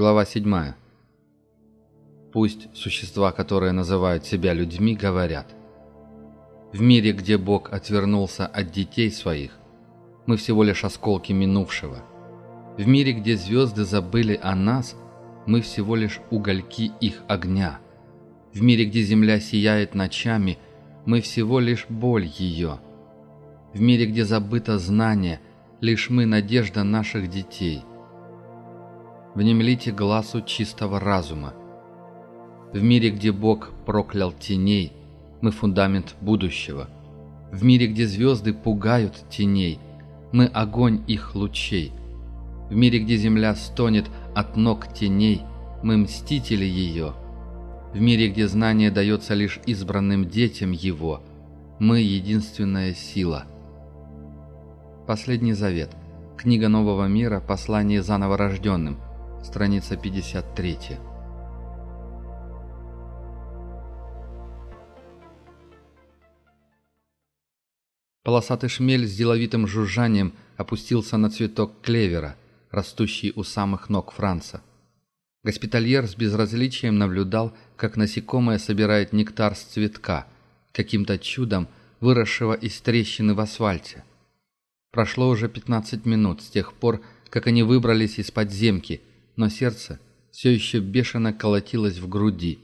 Глава 7. Пусть существа, которые называют себя людьми, говорят. В мире, где Бог отвернулся от детей своих, мы всего лишь осколки минувшего. В мире, где звезды забыли о нас, мы всего лишь угольки их огня. В мире, где земля сияет ночами, мы всего лишь боль ее. В мире, где забыто знание, лишь мы надежда наших детей внемлите глазу чистого разума. В мире, где Бог проклял теней, мы фундамент будущего. В мире, где звезды пугают теней, мы огонь их лучей. В мире, где земля стонет от ног теней, мы мстители ее. В мире, где знание дается лишь избранным детям его, мы единственная сила. Последний завет. Книга Нового мира. Послание заново рожденным страница 53. Полосатый шмель с деловитым жужжанием опустился на цветок клевера, растущий у самых ног Франца. Госпитальер с безразличием наблюдал, как насекомое собирает нектар с цветка, каким-то чудом выросшего из трещины в асфальте. Прошло уже 15 минут с тех пор, как они выбрались из подземки но сердце все еще бешено колотилось в груди.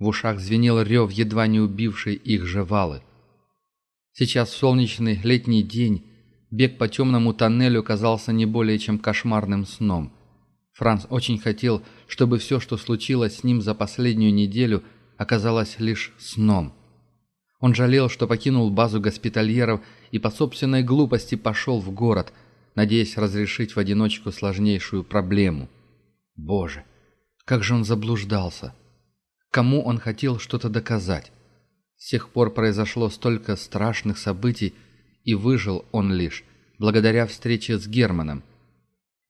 В ушах звенел рев, едва не убивший их жевалы. Сейчас солнечный летний день, бег по темному тоннелю казался не более чем кошмарным сном. Франц очень хотел, чтобы все, что случилось с ним за последнюю неделю, оказалось лишь сном. Он жалел, что покинул базу госпитальеров и по собственной глупости пошел в город, надеясь разрешить в одиночку сложнейшую проблему – Боже, как же он заблуждался! Кому он хотел что-то доказать? С тех пор произошло столько страшных событий, и выжил он лишь благодаря встрече с Германом.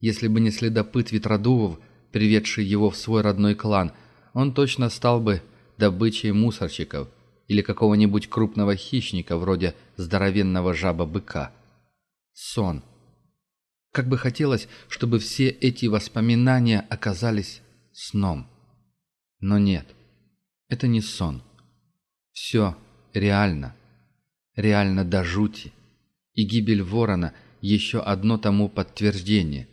Если бы не следопыт Ветродувов, приведший его в свой родной клан, он точно стал бы добычей мусорщиков или какого-нибудь крупного хищника вроде здоровенного жаба-быка. Сон. Как бы хотелось, чтобы все эти воспоминания оказались сном. Но нет, это не сон. Все реально. Реально до жути. И гибель ворона – еще одно тому подтверждение.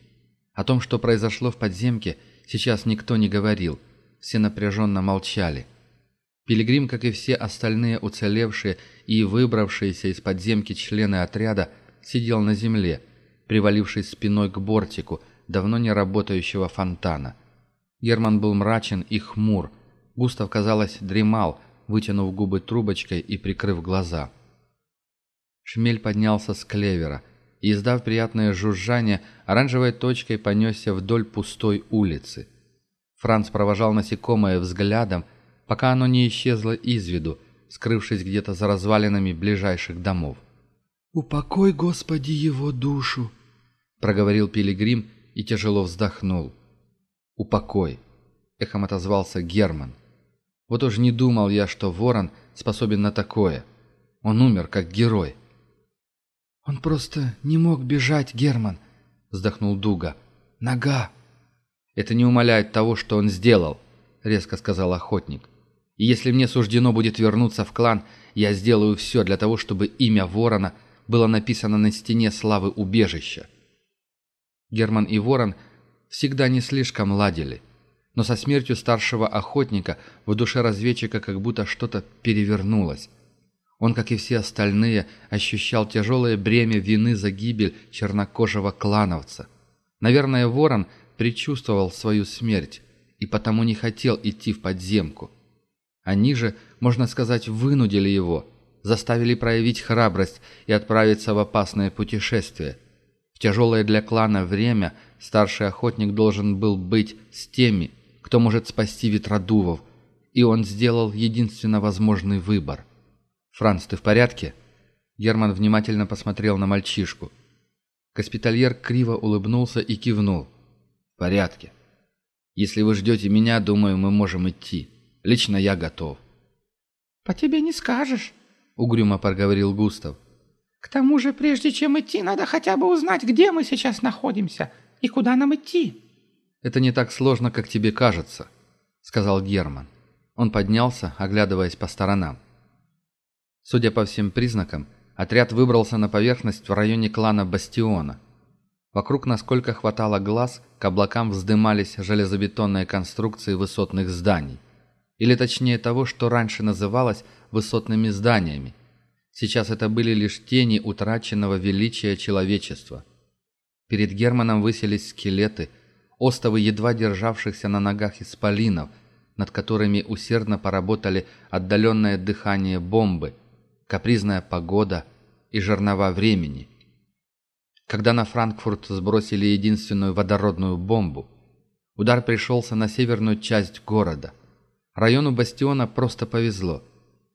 О том, что произошло в подземке, сейчас никто не говорил. Все напряженно молчали. Пилигрим, как и все остальные уцелевшие и выбравшиеся из подземки члены отряда, сидел на земле – привалившись спиной к бортику давно не работающего фонтана. Герман был мрачен и хмур. Густав, казалось, дремал, вытянув губы трубочкой и прикрыв глаза. Шмель поднялся с клевера и, издав приятное жужжание, оранжевой точкой понесся вдоль пустой улицы. Франц провожал насекомое взглядом, пока оно не исчезло из виду, скрывшись где-то за развалинами ближайших домов. «Упокой, Господи, его душу!» — проговорил Пилигрим и тяжело вздохнул. «Упокой!» — эхом отозвался Герман. «Вот уж не думал я, что Ворон способен на такое. Он умер, как герой». «Он просто не мог бежать, Герман!» — вздохнул Дуга. «Нога!» «Это не умаляет того, что он сделал», — резко сказал охотник. «И если мне суждено будет вернуться в клан, я сделаю все для того, чтобы имя Ворона — было написано на стене славы убежища. Герман и Ворон всегда не слишком ладили, но со смертью старшего охотника в душе разведчика как будто что-то перевернулось. Он, как и все остальные, ощущал тяжелое бремя вины за гибель чернокожего клановца. Наверное, Ворон предчувствовал свою смерть и потому не хотел идти в подземку. Они же, можно сказать, вынудили его – заставили проявить храбрость и отправиться в опасное путешествие. В тяжелое для клана время старший охотник должен был быть с теми, кто может спасти ветродувов, и он сделал единственно возможный выбор. «Франц, ты в порядке?» Герман внимательно посмотрел на мальчишку. Госпитальер криво улыбнулся и кивнул. «В порядке. Если вы ждете меня, думаю, мы можем идти. Лично я готов». «По тебе не скажешь», угрюмо проговорил Густав. «К тому же, прежде чем идти, надо хотя бы узнать, где мы сейчас находимся и куда нам идти». «Это не так сложно, как тебе кажется», — сказал Герман. Он поднялся, оглядываясь по сторонам. Судя по всем признакам, отряд выбрался на поверхность в районе клана Бастиона. Вокруг, насколько хватало глаз, к облакам вздымались железобетонные конструкции высотных зданий. Или точнее того, что раньше называлось высотными зданиями. Сейчас это были лишь тени утраченного величия человечества. Перед Германом выселись скелеты, остовы едва державшихся на ногах исполинов, над которыми усердно поработали отдаленное дыхание бомбы, капризная погода и жернова времени. Когда на Франкфурт сбросили единственную водородную бомбу, удар пришелся на северную часть города. Району бастиона просто повезло –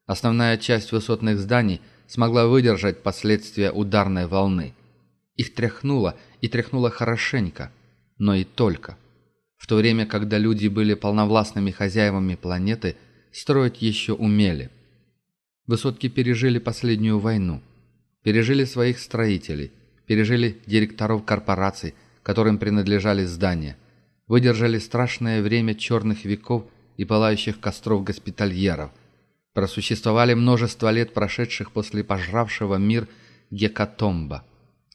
Основная часть высотных зданий смогла выдержать последствия ударной волны. Их тряхнуло, и тряхнуло хорошенько, но и только. В то время, когда люди были полновластными хозяевами планеты, строить еще умели. Высотки пережили последнюю войну, пережили своих строителей, пережили директоров корпораций, которым принадлежали здания, выдержали страшное время черных веков и пылающих костров госпитальеров – просуществовали множество лет, прошедших после пожравшего мир Гекатомба.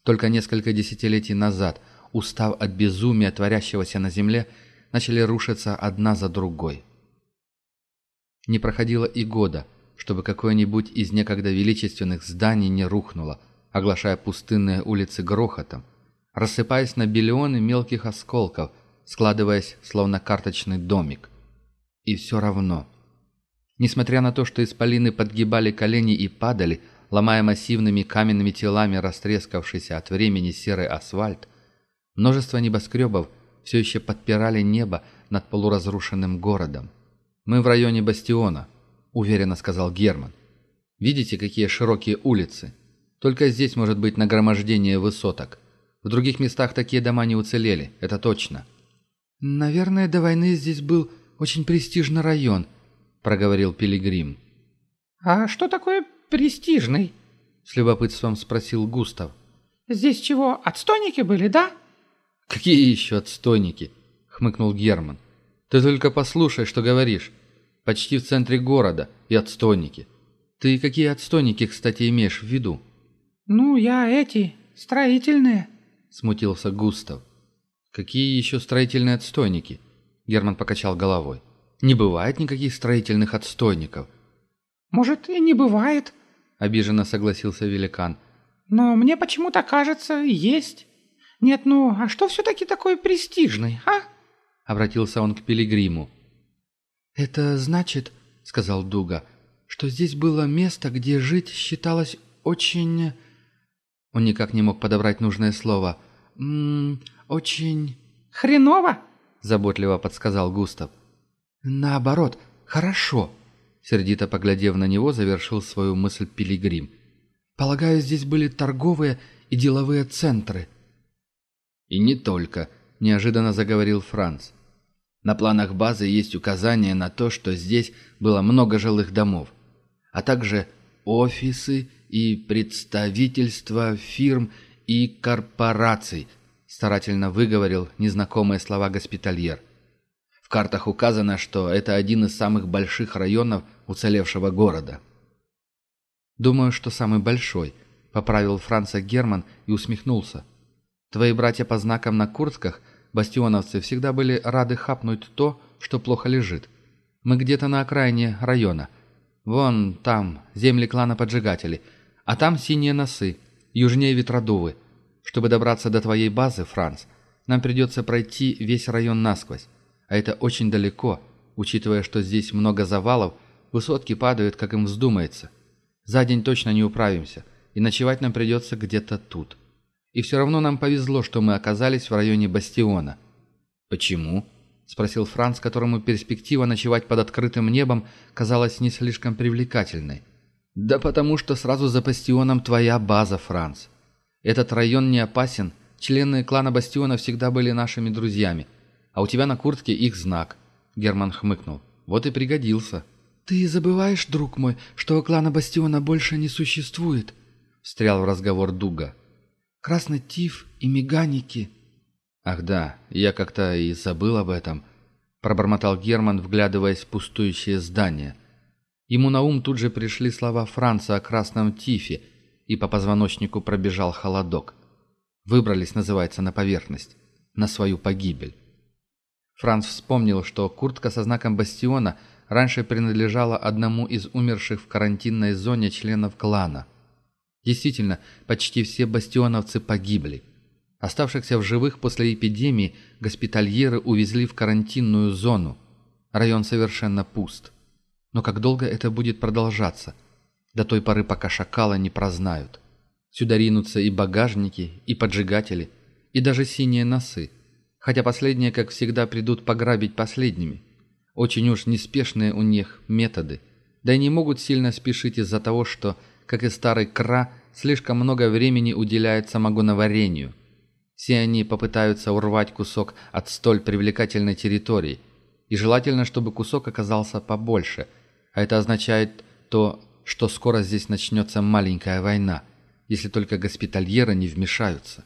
Только несколько десятилетий назад, устав от безумия, творящегося на земле, начали рушиться одна за другой. Не проходило и года, чтобы какое-нибудь из некогда величественных зданий не рухнуло, оглашая пустынные улицы грохотом, рассыпаясь на биллионы мелких осколков, складываясь словно карточный домик. И все равно – Несмотря на то, что из Полины подгибали колени и падали, ломая массивными каменными телами растрескавшийся от времени серый асфальт, множество небоскребов все еще подпирали небо над полуразрушенным городом. «Мы в районе Бастиона», — уверенно сказал Герман. «Видите, какие широкие улицы? Только здесь может быть нагромождение высоток. В других местах такие дома не уцелели, это точно». «Наверное, до войны здесь был очень престижный район», проговорил Пилигрим. «А что такое престижный?» С любопытством спросил Густав. «Здесь чего, отстойники были, да?» «Какие еще отстойники?» хмыкнул Герман. «Ты только послушай, что говоришь. Почти в центре города и отстойники. Ты какие отстойники, кстати, имеешь в виду?» «Ну, я эти, строительные», — смутился Густав. «Какие еще строительные отстойники?» Герман покачал головой. Не бывает никаких строительных отстойников». «Может, и не бывает», — обиженно согласился великан. «Но мне почему-то кажется, есть. Нет, ну, а что все-таки такой престижный, а?» — обратился он к Пилигриму. «Это значит, — сказал Дуга, — что здесь было место, где жить считалось очень...» Он никак не мог подобрать нужное слово. «М -м, «Очень...» «Хреново!» — заботливо подсказал Густав. «Наоборот, хорошо», — сердито поглядев на него, завершил свою мысль Пилигрим. «Полагаю, здесь были торговые и деловые центры». «И не только», — неожиданно заговорил Франц. «На планах базы есть указание на то, что здесь было много жилых домов, а также офисы и представительства фирм и корпораций», — старательно выговорил незнакомые слова госпитальер. — В картах указано, что это один из самых больших районов уцелевшего города. «Думаю, что самый большой», — поправил Франца Герман и усмехнулся. «Твои братья по знакам на куртках, бастионовцы, всегда были рады хапнуть то, что плохо лежит. Мы где-то на окраине района. Вон там, земли клана Поджигателей, а там синие носы, южнее ветродувы. Чтобы добраться до твоей базы, Франц, нам придется пройти весь район насквозь. а это очень далеко, учитывая, что здесь много завалов, высотки падают, как им вздумается. За день точно не управимся, и ночевать нам придется где-то тут. И все равно нам повезло, что мы оказались в районе Бастиона. «Почему?» – спросил Франц, которому перспектива ночевать под открытым небом казалась не слишком привлекательной. «Да потому что сразу за Бастионом твоя база, Франц. Этот район не опасен, члены клана Бастиона всегда были нашими друзьями, а у тебя на куртке их знак». Герман хмыкнул. «Вот и пригодился». «Ты забываешь, друг мой, что клана Бастиона больше не существует?» Встрял в разговор Дуга. «Красный тиф и меганики». «Ах да, я как-то и забыл об этом», — пробормотал Герман, вглядываясь в пустующее здание. Ему на ум тут же пришли слова Франца о красном тифе, и по позвоночнику пробежал холодок. «Выбрались, называется, на поверхность, на свою погибель». Франц вспомнил, что куртка со знаком бастиона раньше принадлежала одному из умерших в карантинной зоне членов клана. Действительно, почти все бастионовцы погибли. Оставшихся в живых после эпидемии госпитальеры увезли в карантинную зону. Район совершенно пуст. Но как долго это будет продолжаться? До той поры, пока шакала не прознают. Сюда ринутся и багажники, и поджигатели, и даже синие носы – хотя последние, как всегда, придут пограбить последними. Очень уж неспешные у них методы. Да и не могут сильно спешить из-за того, что, как и старый Кра, слишком много времени уделяет самогоноварению. Все они попытаются урвать кусок от столь привлекательной территории. И желательно, чтобы кусок оказался побольше. А это означает то, что скоро здесь начнется маленькая война, если только госпитальеры не вмешаются.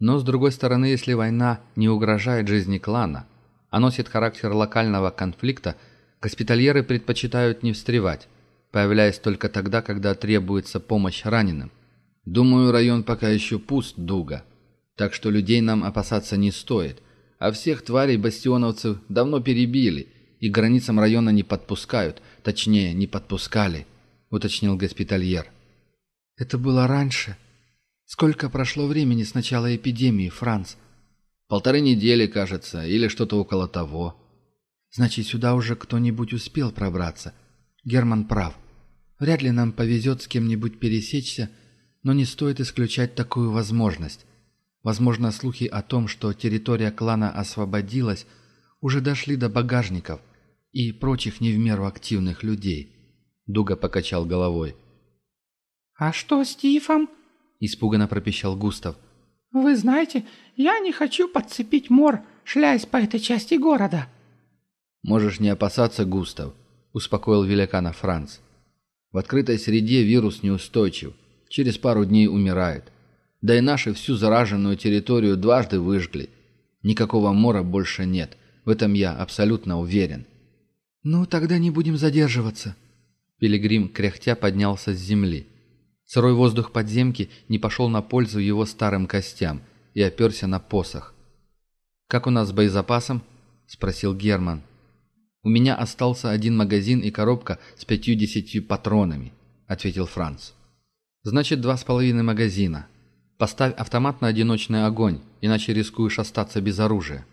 Но с другой стороны, если война не угрожает жизни клана, а носит характер локального конфликта, госпитальеры предпочитают не встревать, появляясь только тогда, когда требуется помощь раненым. Думаю, район пока еще пуст, Дуга. Так что людей нам опасаться не стоит. А всех тварей бастионовцев давно перебили и границам района не подпускают, точнее, не подпускали, уточнил госпитальер. Это было раньше, Сколько прошло времени с начала эпидемии, Франц? Полторы недели, кажется, или что-то около того. Значит, сюда уже кто-нибудь успел пробраться. Герман прав. Вряд ли нам повезет с кем-нибудь пересечься, но не стоит исключать такую возможность. Возможно, слухи о том, что территория клана освободилась, уже дошли до багажников и прочих не в меру активных людей. Дуга покачал головой. «А что с Тифом?» испуганно пропищал Густав. «Вы знаете, я не хочу подцепить мор, шляясь по этой части города». «Можешь не опасаться, Густав», — успокоил великана Франц. «В открытой среде вирус неустойчив, через пару дней умирает. Да и наши всю зараженную территорию дважды выжгли. Никакого мора больше нет, в этом я абсолютно уверен». «Ну, тогда не будем задерживаться». Пилигрим кряхтя поднялся с земли. Сырой воздух подземки не пошел на пользу его старым костям и оперся на посох. «Как у нас с боезапасом?» – спросил Герман. «У меня остался один магазин и коробка с пятью-десятью патронами», – ответил Франц. «Значит, два с половиной магазина. Поставь автомат на одиночный огонь, иначе рискуешь остаться без оружия».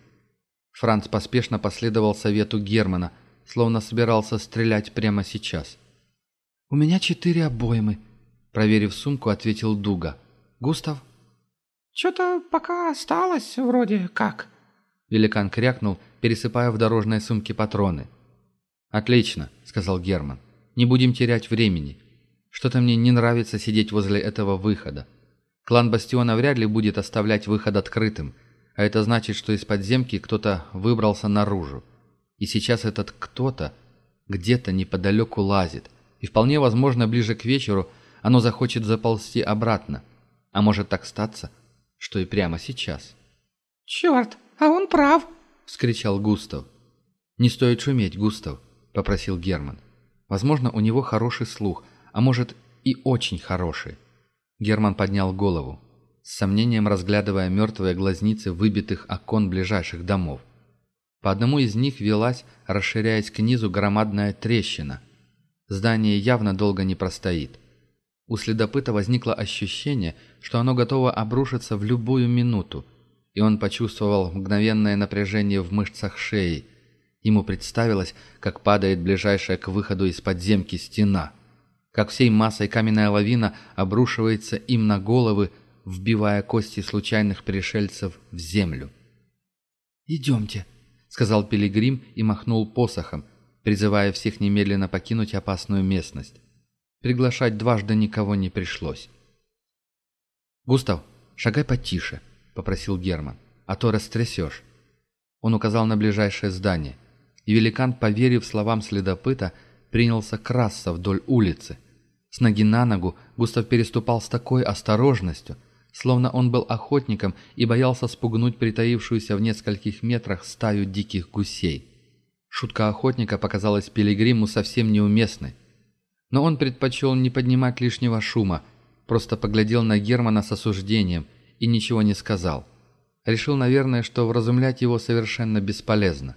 Франц поспешно последовал совету Германа, словно собирался стрелять прямо сейчас. «У меня четыре обоймы», Проверив сумку, ответил Дуга. «Густав?» «Чё-то пока осталось вроде как». Великан крякнул, пересыпая в дорожные сумки патроны. «Отлично», — сказал Герман. «Не будем терять времени. Что-то мне не нравится сидеть возле этого выхода. Клан Бастиона вряд ли будет оставлять выход открытым, а это значит, что из подземки кто-то выбрался наружу. И сейчас этот кто-то где-то неподалеку лазит, и вполне возможно ближе к вечеру — оно захочет заползти обратно. А может так статься, что и прямо сейчас. «Черт, а он прав!» — вскричал Густав. «Не стоит шуметь, Густав», — попросил Герман. «Возможно, у него хороший слух, а может и очень хороший». Герман поднял голову, с сомнением разглядывая мертвые глазницы выбитых окон ближайших домов. По одному из них велась, расширяясь к низу, громадная трещина. Здание явно долго не простоит. У следопыта возникло ощущение, что оно готово обрушиться в любую минуту, и он почувствовал мгновенное напряжение в мышцах шеи. Ему представилось, как падает ближайшая к выходу из подземки стена, как всей массой каменная лавина обрушивается им на головы, вбивая кости случайных пришельцев в землю. «Идемте», — сказал Пилигрим и махнул посохом, призывая всех немедленно покинуть опасную местность. Приглашать дважды никого не пришлось. «Густав, шагай потише», — попросил Герман, — «а то растрясешь». Он указал на ближайшее здание, и великан, поверив словам следопыта, принялся красться вдоль улицы. С ноги на ногу Густав переступал с такой осторожностью, словно он был охотником и боялся спугнуть притаившуюся в нескольких метрах стаю диких гусей. Шутка охотника показалась Пилигриму совсем неуместной но он предпочел не поднимать лишнего шума, просто поглядел на Германа с осуждением и ничего не сказал. Решил, наверное, что вразумлять его совершенно бесполезно.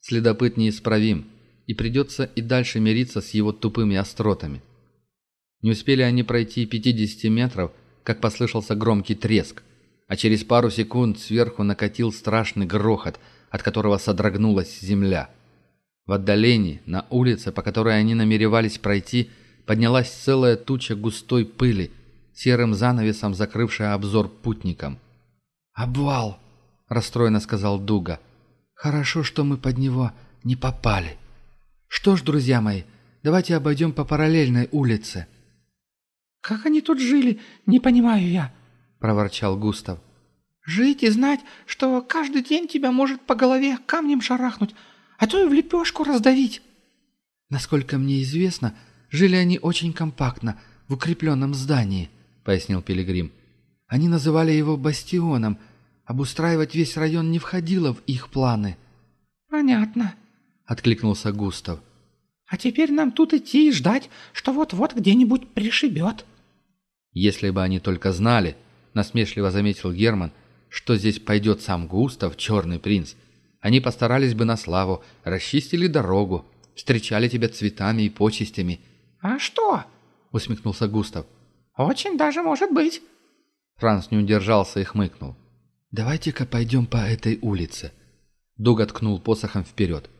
Следопыт неисправим, и придется и дальше мириться с его тупыми остротами. Не успели они пройти 50 метров, как послышался громкий треск, а через пару секунд сверху накатил страшный грохот, от которого содрогнулась земля – в отдалении, на улице, по которой они намеревались пройти, поднялась целая туча густой пыли, серым занавесом закрывшая обзор путникам. «Обвал!» — расстроенно сказал Дуга. «Хорошо, что мы под него не попали. Что ж, друзья мои, давайте обойдем по параллельной улице». «Как они тут жили, не понимаю я», — проворчал Густав. «Жить и знать, что каждый день тебя может по голове камнем шарахнуть, а то и в лепешку раздавить. Насколько мне известно, жили они очень компактно, в укрепленном здании, пояснил Пилигрим. Они называли его бастионом. Обустраивать весь район не входило в их планы. Понятно, откликнулся Густав. А теперь нам тут идти и ждать, что вот-вот где-нибудь пришибет. Если бы они только знали, насмешливо заметил Герман, что здесь пойдет сам Густав, черный принц, они постарались бы на славу, расчистили дорогу, встречали тебя цветами и почестями». «А что?» — усмехнулся Густав. «Очень даже может быть». Франц не удержался и хмыкнул. «Давайте-ка пойдем по этой улице». Дуг откнул посохом вперед.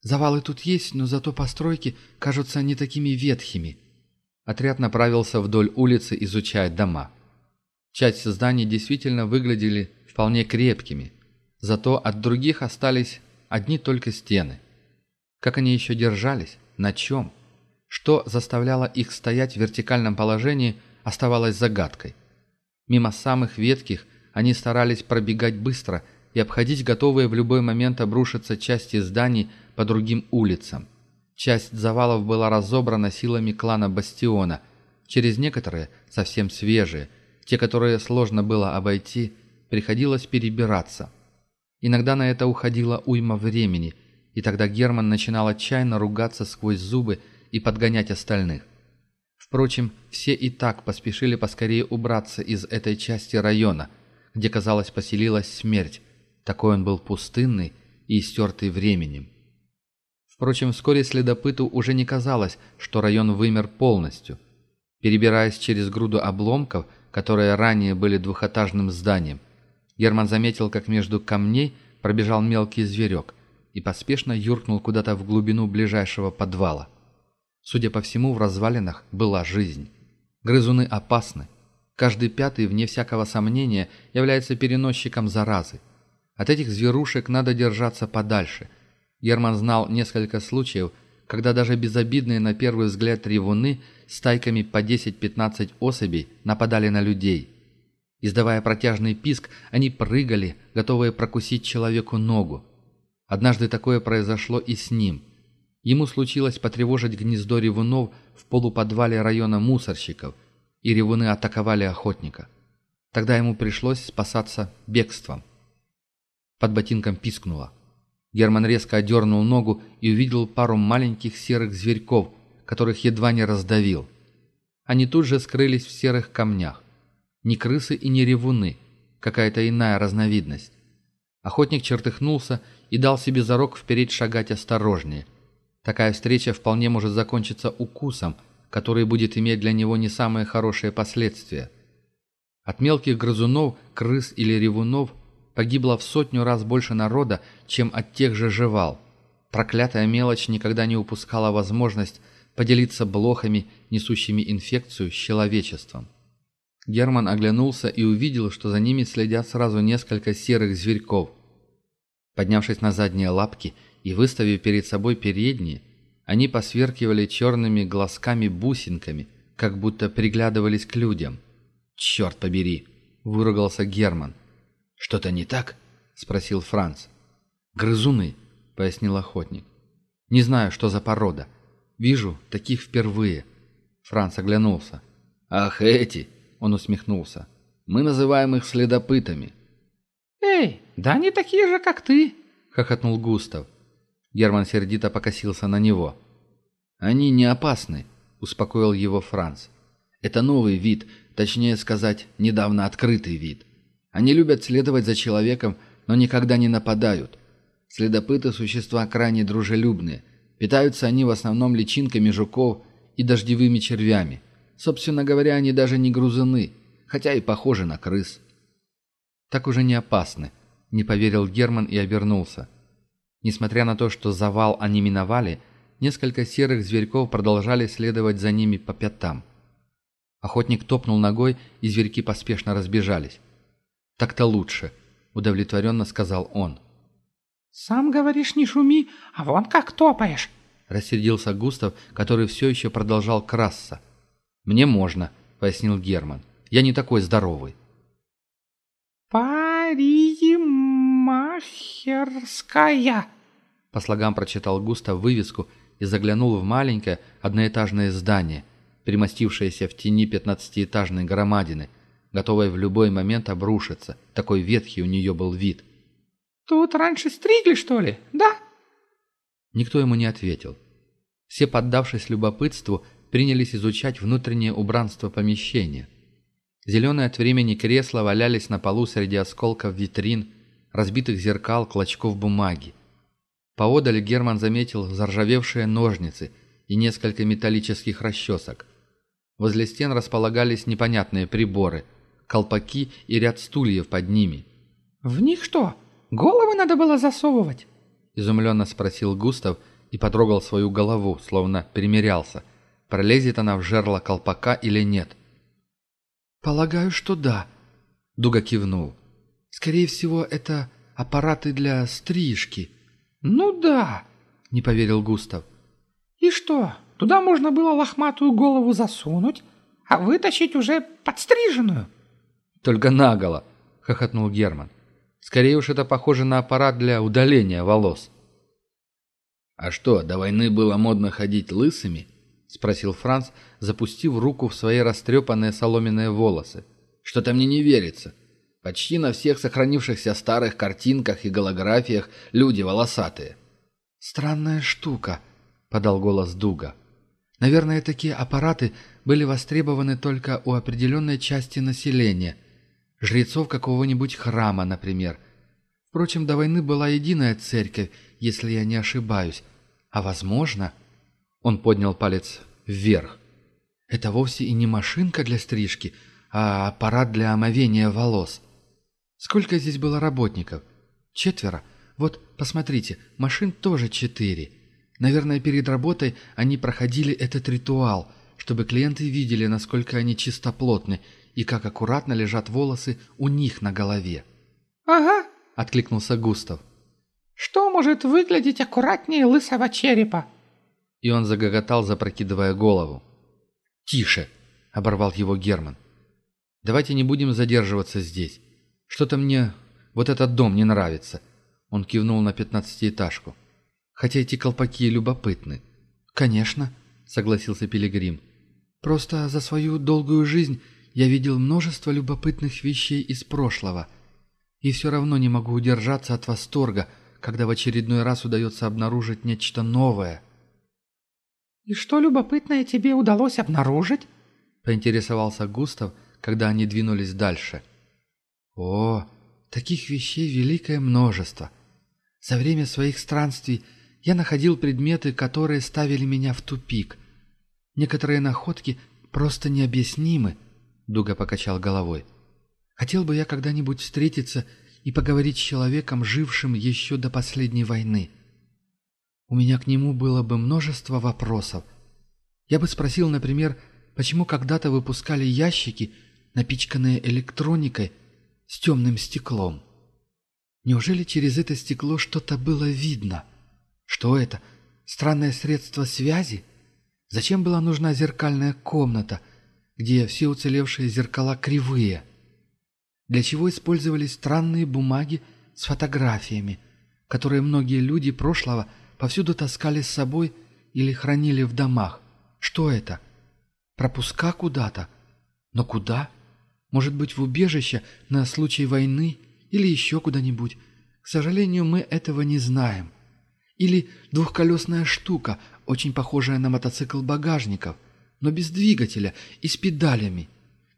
«Завалы тут есть, но зато постройки кажутся не такими ветхими». Отряд направился вдоль улицы, изучая дома. Часть зданий действительно выглядели вполне крепкими – Зато от других остались одни только стены. Как они еще держались? На чем? Что заставляло их стоять в вертикальном положении, оставалось загадкой. Мимо самых ветких они старались пробегать быстро и обходить готовые в любой момент обрушиться части зданий по другим улицам. Часть завалов была разобрана силами клана Бастиона, через некоторые, совсем свежие, те, которые сложно было обойти, приходилось перебираться – Иногда на это уходило уйма времени, и тогда Герман начинал отчаянно ругаться сквозь зубы и подгонять остальных. Впрочем, все и так поспешили поскорее убраться из этой части района, где, казалось, поселилась смерть. Такой он был пустынный и истертый временем. Впрочем, вскоре следопыту уже не казалось, что район вымер полностью. Перебираясь через груду обломков, которые ранее были двухэтажным зданием, Герман заметил, как между камней пробежал мелкий зверек и поспешно юркнул куда-то в глубину ближайшего подвала. Судя по всему, в развалинах была жизнь. Грызуны опасны. Каждый пятый, вне всякого сомнения, является переносчиком заразы. От этих зверушек надо держаться подальше. Герман знал несколько случаев, когда даже безобидные на первый взгляд ревуны стайками по 10-15 особей нападали на людей – Издавая протяжный писк, они прыгали, готовые прокусить человеку ногу. Однажды такое произошло и с ним. Ему случилось потревожить гнездо ревунов в полуподвале района мусорщиков, и ревуны атаковали охотника. Тогда ему пришлось спасаться бегством. Под ботинком пискнуло. Герман резко одернул ногу и увидел пару маленьких серых зверьков, которых едва не раздавил. Они тут же скрылись в серых камнях ни крысы и ни ревуны, какая-то иная разновидность. Охотник чертыхнулся и дал себе зарок вперед шагать осторожнее. Такая встреча вполне может закончиться укусом, который будет иметь для него не самые хорошие последствия. От мелких грызунов, крыс или ревунов погибло в сотню раз больше народа, чем от тех же жевал. Проклятая мелочь никогда не упускала возможность поделиться блохами, несущими инфекцию, с человечеством. Герман оглянулся и увидел, что за ними следят сразу несколько серых зверьков. Поднявшись на задние лапки и выставив перед собой передние, они посверкивали черными глазками-бусинками, как будто приглядывались к людям. «Черт побери!» – выругался Герман. «Что-то не так?» – спросил Франц. «Грызуны», – пояснил охотник. «Не знаю, что за порода. Вижу таких впервые». Франц оглянулся. «Ах, эти!» он усмехнулся. Мы называем их следопытами». «Эй, да они такие же, как ты!» — хохотнул Густав. Герман сердито покосился на него. «Они не опасны», — успокоил его Франц. «Это новый вид, точнее сказать, недавно открытый вид. Они любят следовать за человеком, но никогда не нападают. Следопыты – существа крайне дружелюбные. Питаются они в основном личинками жуков и дождевыми червями. Собственно говоря, они даже не грузины, хотя и похожи на крыс. «Так уже не опасны», — не поверил Герман и обернулся. Несмотря на то, что завал они миновали, несколько серых зверьков продолжали следовать за ними по пятам. Охотник топнул ногой, и зверьки поспешно разбежались. «Так-то лучше», — удовлетворенно сказал он. «Сам говоришь, не шуми, а вон как топаешь», — рассердился Густав, который все еще продолжал красться. «Мне можно», — пояснил Герман. «Я не такой здоровый». «Парикмахерская», — по слогам прочитал Густав вывеску и заглянул в маленькое одноэтажное здание, примостившееся в тени пятнадцатиэтажной громадины, готовой в любой момент обрушиться. Такой ветхий у нее был вид. «Тут раньше стригли, что ли? Да?» Никто ему не ответил. Все, поддавшись любопытству, принялись изучать внутреннее убранство помещения. Зеленые от времени кресла валялись на полу среди осколков витрин, разбитых зеркал, клочков бумаги. Поодаль Герман заметил заржавевшие ножницы и несколько металлических расчесок. Возле стен располагались непонятные приборы, колпаки и ряд стульев под ними. «В них что, головы надо было засовывать?» – изумленно спросил Густав и потрогал свою голову, словно примерялся – пролезет она в жерло колпака или нет. «Полагаю, что да», — Дуга кивнул. «Скорее всего, это аппараты для стрижки». «Ну да», — не поверил Густав. «И что, туда можно было лохматую голову засунуть, а вытащить уже подстриженную?» «Только наголо», — хохотнул Герман. «Скорее уж это похоже на аппарат для удаления волос». «А что, до войны было модно ходить лысыми?» — спросил Франц, запустив руку в свои растрепанные соломенные волосы. «Что-то мне не верится. Почти на всех сохранившихся старых картинках и голографиях люди волосатые». «Странная штука», — подал голос Дуга. «Наверное, такие аппараты были востребованы только у определенной части населения, жрецов какого-нибудь храма, например. Впрочем, до войны была единая церковь, если я не ошибаюсь, а, возможно...» Он поднял палец вверх. «Это вовсе и не машинка для стрижки, а аппарат для омовения волос. Сколько здесь было работников? Четверо. Вот, посмотрите, машин тоже четыре. Наверное, перед работой они проходили этот ритуал, чтобы клиенты видели, насколько они чистоплотны и как аккуратно лежат волосы у них на голове». «Ага», — откликнулся Густав. «Что может выглядеть аккуратнее лысого черепа?» И он загоготал, запрокидывая голову. «Тише!» — оборвал его Герман. «Давайте не будем задерживаться здесь. Что-то мне вот этот дом не нравится». Он кивнул на пятнадцатиэтажку. «Хотя эти колпаки любопытны». «Конечно», — согласился Пилигрим. «Просто за свою долгую жизнь я видел множество любопытных вещей из прошлого. И все равно не могу удержаться от восторга, когда в очередной раз удается обнаружить нечто новое». «И что любопытное тебе удалось обнаружить?» — поинтересовался Густав, когда они двинулись дальше. «О, таких вещей великое множество. За время своих странствий я находил предметы, которые ставили меня в тупик. Некоторые находки просто необъяснимы», — Дуга покачал головой. «Хотел бы я когда-нибудь встретиться и поговорить с человеком, жившим еще до последней войны». У меня к нему было бы множество вопросов. Я бы спросил, например, почему когда-то выпускали ящики, напичканные электроникой, с темным стеклом. Неужели через это стекло что-то было видно? Что это? Странное средство связи? Зачем была нужна зеркальная комната, где все уцелевшие зеркала кривые? Для чего использовались странные бумаги с фотографиями, которые многие люди прошлого – повсюду таскали с собой или хранили в домах. Что это? Пропуска куда-то? Но куда? Может быть, в убежище на случай войны или еще куда-нибудь. К сожалению, мы этого не знаем. Или двухколесная штука, очень похожая на мотоцикл багажников, но без двигателя и с педалями.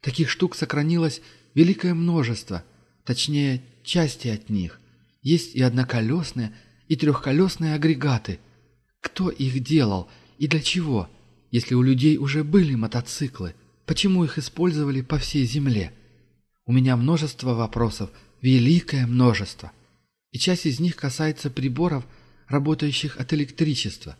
Таких штук сохранилось великое множество, точнее, части от них. Есть и одноколесные, и трехколесные агрегаты. Кто их делал и для чего, если у людей уже были мотоциклы? Почему их использовали по всей земле? У меня множество вопросов, великое множество. И часть из них касается приборов, работающих от электричества.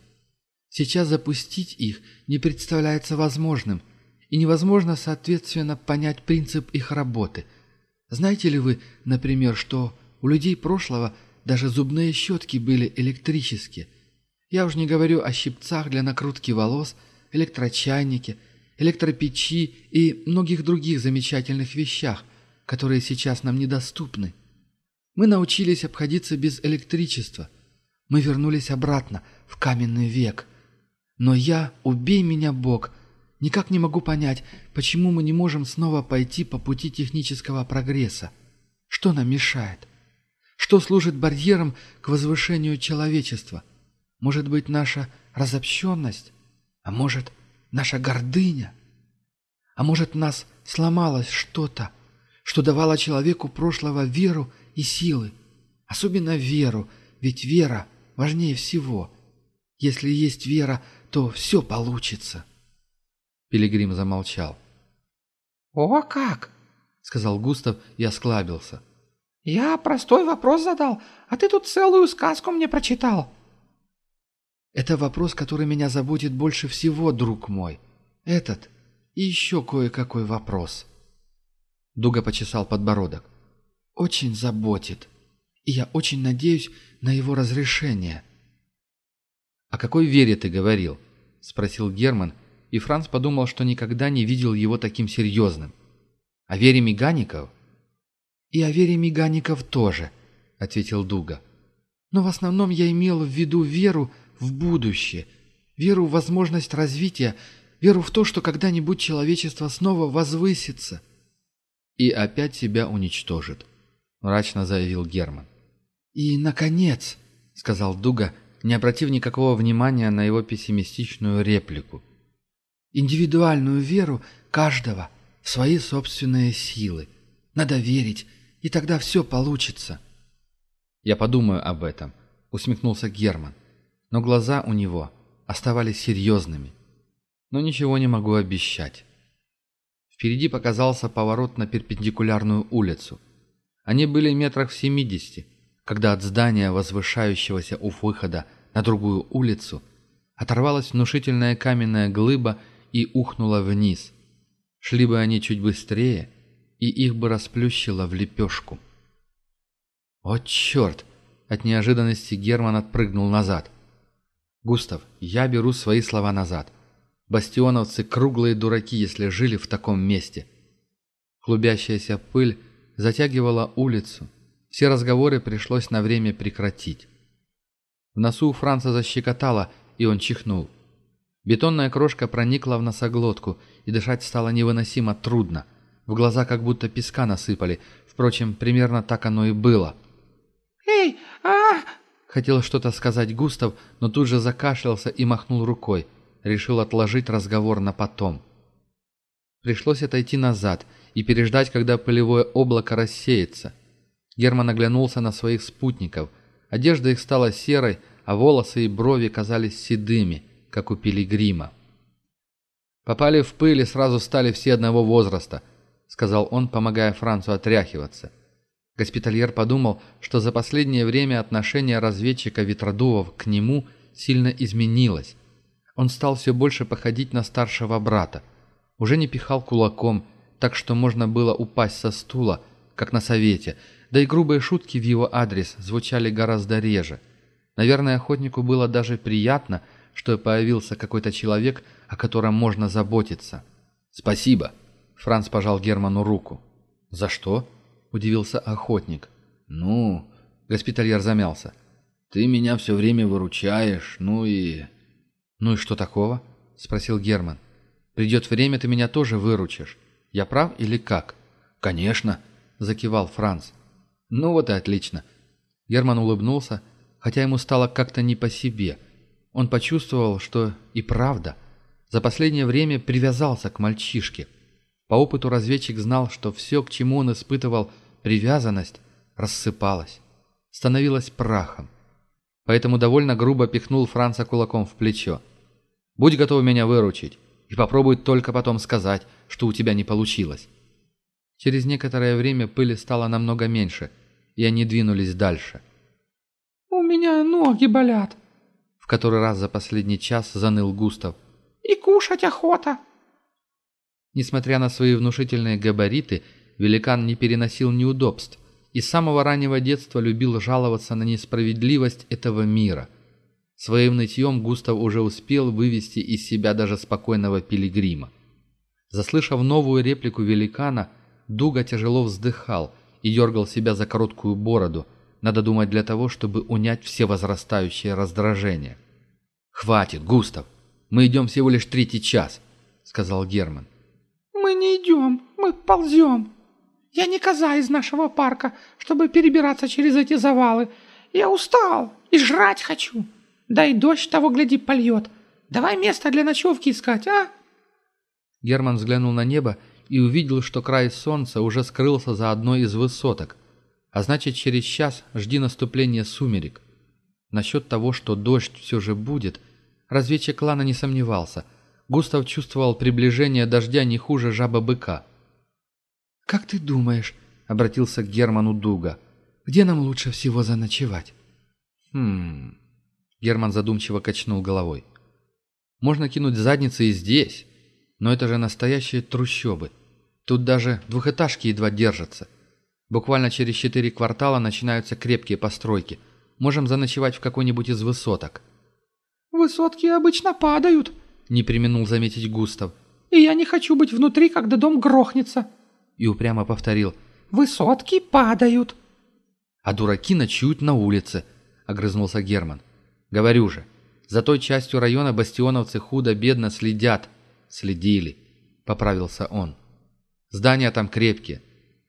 Сейчас запустить их не представляется возможным, и невозможно, соответственно, понять принцип их работы. Знаете ли вы, например, что у людей прошлого – даже зубные щетки были электрические. Я уж не говорю о щипцах для накрутки волос, электрочайнике, электропечи и многих других замечательных вещах, которые сейчас нам недоступны. Мы научились обходиться без электричества. Мы вернулись обратно, в каменный век. Но я, убей меня, Бог, никак не могу понять, почему мы не можем снова пойти по пути технического прогресса. Что нам мешает? Что служит барьером к возвышению человечества? Может быть, наша разобщенность? А может, наша гордыня? А может, нас сломалось что-то, что давало человеку прошлого веру и силы? Особенно веру, ведь вера важнее всего. Если есть вера, то все получится. Пилигрим замолчал. «О, как!» — сказал Густав и осклабился. «Я простой вопрос задал, а ты тут целую сказку мне прочитал». «Это вопрос, который меня заботит больше всего, друг мой. Этот и еще кое-какой вопрос». Дуга почесал подбородок. «Очень заботит, и я очень надеюсь на его разрешение». «О какой вере ты говорил?» — спросил Герман, и Франц подумал, что никогда не видел его таким серьезным. «О вере мегаников?» «И И о вере Мегаников тоже», — ответил Дуга. «Но в основном я имел в виду веру в будущее, веру в возможность развития, веру в то, что когда-нибудь человечество снова возвысится». «И опять себя уничтожит», — мрачно заявил Герман. «И, наконец», — сказал Дуга, не обратив никакого внимания на его пессимистичную реплику, «индивидуальную веру каждого в свои собственные силы. Надо верить, и тогда все получится». «Я подумаю об этом», — усмехнулся Герман. Но глаза у него оставались серьезными. «Но ничего не могу обещать». Впереди показался поворот на перпендикулярную улицу. Они были метрах в семидесяти, когда от здания, возвышающегося у выхода на другую улицу, оторвалась внушительная каменная глыба и ухнула вниз. Шли бы они чуть быстрее — и их бы расплющило в лепешку. «О, черт!» — от неожиданности Герман отпрыгнул назад. «Густав, я беру свои слова назад. Бастионовцы круглые дураки, если жили в таком месте». Клубящаяся пыль затягивала улицу. Все разговоры пришлось на время прекратить. В носу у Франца защекотало, и он чихнул. Бетонная крошка проникла в носоглотку, и дышать стало невыносимо трудно — в глаза как будто песка насыпали. Впрочем, примерно так оно и было. «Эй, а...» Хотел что-то сказать Густав, но тут же закашлялся и махнул рукой. Решил отложить разговор на потом. Пришлось отойти назад и переждать, когда пылевое облако рассеется. Герман оглянулся на своих спутников. Одежда их стала серой, а волосы и брови казались седыми, как у пилигрима. Попали в пыль и сразу стали все одного возраста –— сказал он, помогая Францу отряхиваться. Госпитальер подумал, что за последнее время отношение разведчика Ветродувов к нему сильно изменилось. Он стал все больше походить на старшего брата. Уже не пихал кулаком, так что можно было упасть со стула, как на совете, да и грубые шутки в его адрес звучали гораздо реже. Наверное, охотнику было даже приятно, что появился какой-то человек, о котором можно заботиться. «Спасибо», Франц пожал Герману руку. «За что?» – удивился охотник. «Ну...» – госпитальер замялся. «Ты меня все время выручаешь, ну и...» «Ну и что такого?» – спросил Герман. «Придет время, ты меня тоже выручишь. Я прав или как?» «Конечно!» – закивал Франц. «Ну вот и отлично!» Герман улыбнулся, хотя ему стало как-то не по себе. Он почувствовал, что и правда за последнее время привязался к мальчишке – по опыту разведчик знал, что все, к чему он испытывал привязанность, рассыпалось, становилось прахом. Поэтому довольно грубо пихнул Франца кулаком в плечо. «Будь готов меня выручить, и попробуй только потом сказать, что у тебя не получилось». Через некоторое время пыли стало намного меньше, и они двинулись дальше. «У меня ноги болят», — в который раз за последний час заныл Густав. «И кушать охота». Несмотря на свои внушительные габариты, великан не переносил неудобств и с самого раннего детства любил жаловаться на несправедливость этого мира. Своим нытьем Густав уже успел вывести из себя даже спокойного пилигрима. Заслышав новую реплику великана, Дуга тяжело вздыхал и дергал себя за короткую бороду, надо думать для того, чтобы унять все возрастающее раздражение. «Хватит, Густав! Мы идем всего лишь третий час!» — сказал Герман не идем, мы ползем. Я не коза из нашего парка, чтобы перебираться через эти завалы. Я устал и жрать хочу. Да и дождь того, гляди, польет. Давай место для ночевки искать, а?» Герман взглянул на небо и увидел, что край солнца уже скрылся за одной из высоток. А значит, через час жди наступления сумерек. Насчет того, что дождь все же будет, разведчик клана не сомневался – Густав чувствовал приближение дождя не хуже жаба-быка. «Как ты думаешь?» — обратился к Герману Дуга. «Где нам лучше всего заночевать?» «Хм...» — Герман задумчиво качнул головой. «Можно кинуть задницы и здесь, но это же настоящие трущобы. Тут даже двухэтажки едва держатся. Буквально через четыре квартала начинаются крепкие постройки. Можем заночевать в какой-нибудь из высоток». «Высотки обычно падают», не применул заметить Густав. «И я не хочу быть внутри, когда дом грохнется!» И упрямо повторил. «Высотки падают!» «А дураки ночуют на улице!» — огрызнулся Герман. «Говорю же, за той частью района бастионовцы худо-бедно следят!» «Следили!» — поправился он. «Здания там крепкие.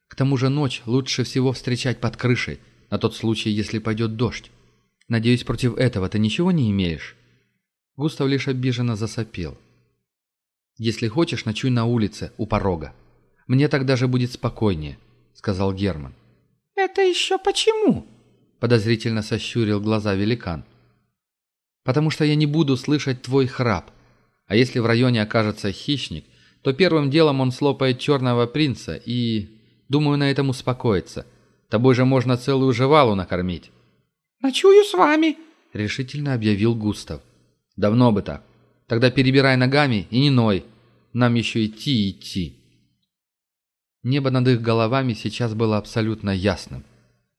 К тому же ночь лучше всего встречать под крышей, на тот случай, если пойдет дождь. Надеюсь, против этого ты ничего не имеешь?» Густав лишь обиженно засопел. «Если хочешь, ночуй на улице, у порога. Мне так даже будет спокойнее», — сказал Герман. «Это еще почему?» — подозрительно сощурил глаза великан. «Потому что я не буду слышать твой храп. А если в районе окажется хищник, то первым делом он слопает черного принца и... Думаю, на этом успокоится. Тобой же можно целую жевалу накормить». «Ночую с вами», — решительно объявил Густав. «Давно бы так. Тогда перебирай ногами и не ной. Нам еще идти и идти». Небо над их головами сейчас было абсолютно ясным.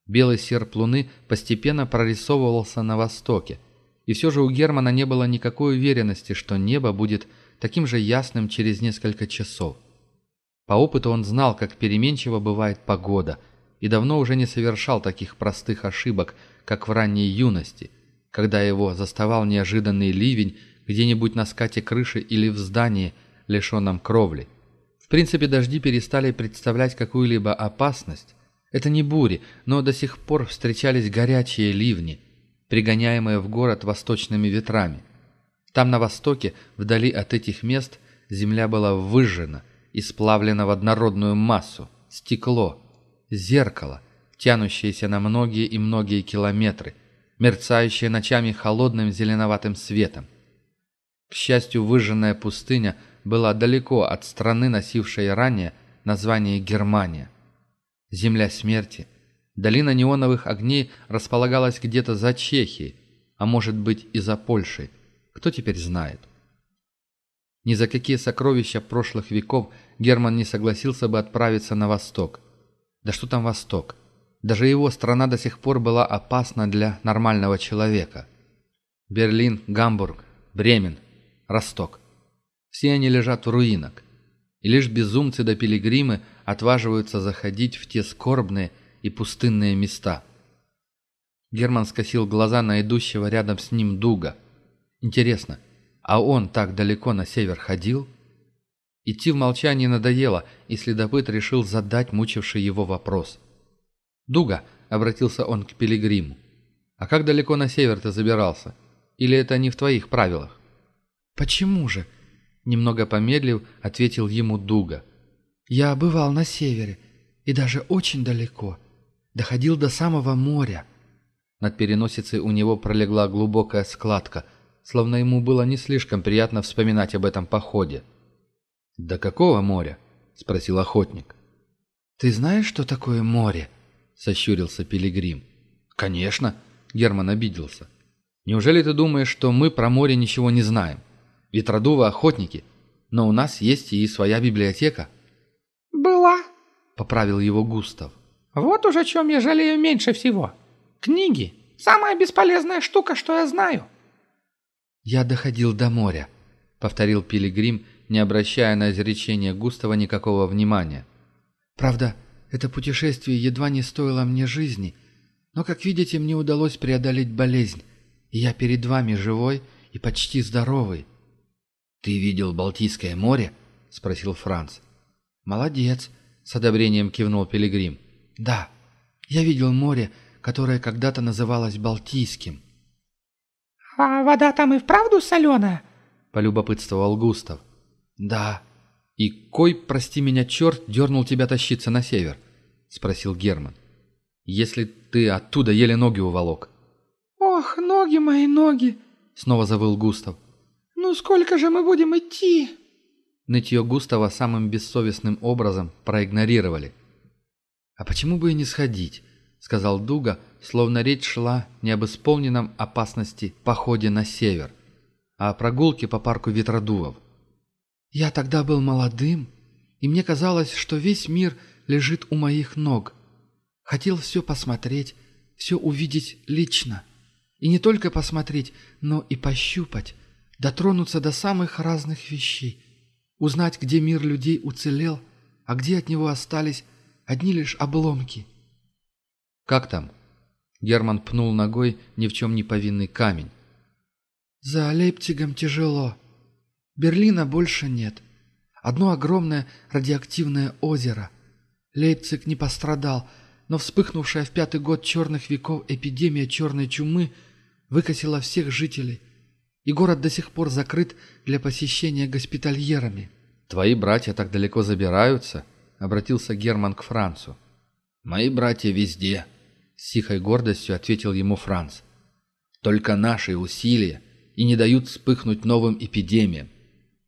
Белый серп луны постепенно прорисовывался на востоке, и все же у Германа не было никакой уверенности, что небо будет таким же ясным через несколько часов. По опыту он знал, как переменчиво бывает погода, и давно уже не совершал таких простых ошибок, как в ранней юности – когда его заставал неожиданный ливень где-нибудь на скате крыши или в здании, лишенном кровли. В принципе, дожди перестали представлять какую-либо опасность. Это не бури, но до сих пор встречались горячие ливни, пригоняемые в город восточными ветрами. Там, на востоке, вдали от этих мест, земля была выжжена и сплавлена в однородную массу, стекло, зеркало, тянущееся на многие и многие километры – мерцающее ночами холодным зеленоватым светом. К счастью, выжженная пустыня была далеко от страны, носившей ранее название Германия. Земля смерти. Долина неоновых огней располагалась где-то за Чехией, а может быть и за Польшей. Кто теперь знает? Ни за какие сокровища прошлых веков Герман не согласился бы отправиться на восток. Да что там восток? Даже его страна до сих пор была опасна для нормального человека. Берлин, Гамбург, Бремен, Росток. Все они лежат в руинах. И лишь безумцы да пилигримы отваживаются заходить в те скорбные и пустынные места. Герман скосил глаза на идущего рядом с ним Дуга. Интересно, а он так далеко на север ходил? Идти в молчании надоело, и следопыт решил задать мучивший его вопрос – «Дуга!» — обратился он к Пилигриму. «А как далеко на север ты забирался? Или это не в твоих правилах?» «Почему же?» — немного помедлив, ответил ему Дуга. «Я бывал на севере, и даже очень далеко. Доходил до самого моря». Над переносицей у него пролегла глубокая складка, словно ему было не слишком приятно вспоминать об этом походе. «До какого моря?» — спросил охотник. «Ты знаешь, что такое море?» — сощурился Пилигрим. «Конечно!» — Герман обиделся. «Неужели ты думаешь, что мы про море ничего не знаем? Ветродувы — охотники, но у нас есть и своя библиотека». «Была», — поправил его Густав. «Вот уж о чем я жалею меньше всего. Книги — самая бесполезная штука, что я знаю». «Я доходил до моря», — повторил Пилигрим, не обращая на изречение Густава никакого внимания. «Правда, это путешествие едва не стоило мне жизни, но, как видите, мне удалось преодолеть болезнь, и я перед вами живой и почти здоровый». «Ты видел Балтийское море?» — спросил Франц. «Молодец», — с одобрением кивнул Пилигрим. «Да, я видел море, которое когда-то называлось Балтийским». «А вода там и вправду соленая?» — полюбопытствовал Густав. «Да». «И кой, прости меня, черт, дернул тебя тащиться на север?» спросил Герман. «Если ты оттуда еле ноги уволок». «Ох, ноги мои, ноги!» Снова завыл Густав. «Ну сколько же мы будем идти?» Нытье Густава самым бессовестным образом проигнорировали. «А почему бы и не сходить?» Сказал Дуга, словно речь шла не об исполненном опасности походе на север, а о прогулке по парку ветродувов. «Я тогда был молодым, и мне казалось, что весь мир — лежит у моих ног. Хотел все посмотреть, все увидеть лично. И не только посмотреть, но и пощупать, дотронуться до самых разных вещей, узнать, где мир людей уцелел, а где от него остались одни лишь обломки. «Как там?» Герман пнул ногой ни в чем не повинный камень. «За Лейпцигом тяжело. Берлина больше нет. Одно огромное радиоактивное озеро — Лейпциг не пострадал, но вспыхнувшая в пятый год черных веков эпидемия черной чумы выкосила всех жителей, и город до сих пор закрыт для посещения госпитальерами. «Твои братья так далеко забираются?» — обратился Герман к Францу. «Мои братья везде», — с тихой гордостью ответил ему Франц. «Только наши усилия и не дают вспыхнуть новым эпидемиям.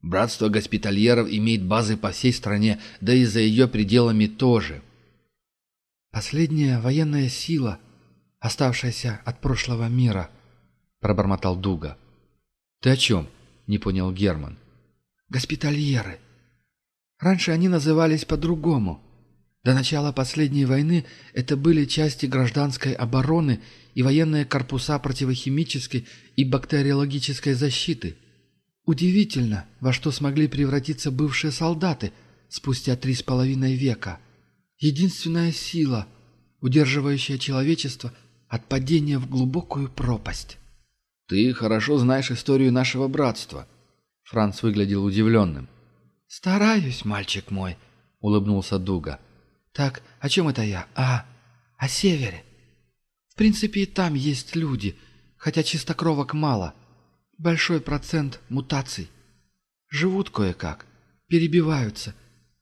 Братство госпитальеров имеет базы по всей стране, да и за ее пределами тоже. «Последняя военная сила, оставшаяся от прошлого мира», — пробормотал Дуга. «Ты о чем?» — не понял Герман. «Госпитальеры. Раньше они назывались по-другому. До начала последней войны это были части гражданской обороны и военные корпуса противохимической и бактериологической защиты» удивительно, во что смогли превратиться бывшие солдаты спустя три с половиной века. Единственная сила, удерживающая человечество от падения в глубокую пропасть. «Ты хорошо знаешь историю нашего братства», — Франц выглядел удивленным. «Стараюсь, мальчик мой», — улыбнулся Дуга. «Так, о чем это я? А, о севере. В принципе, и там есть люди, хотя чистокровок мало» большой процент мутаций. Живут кое-как, перебиваются.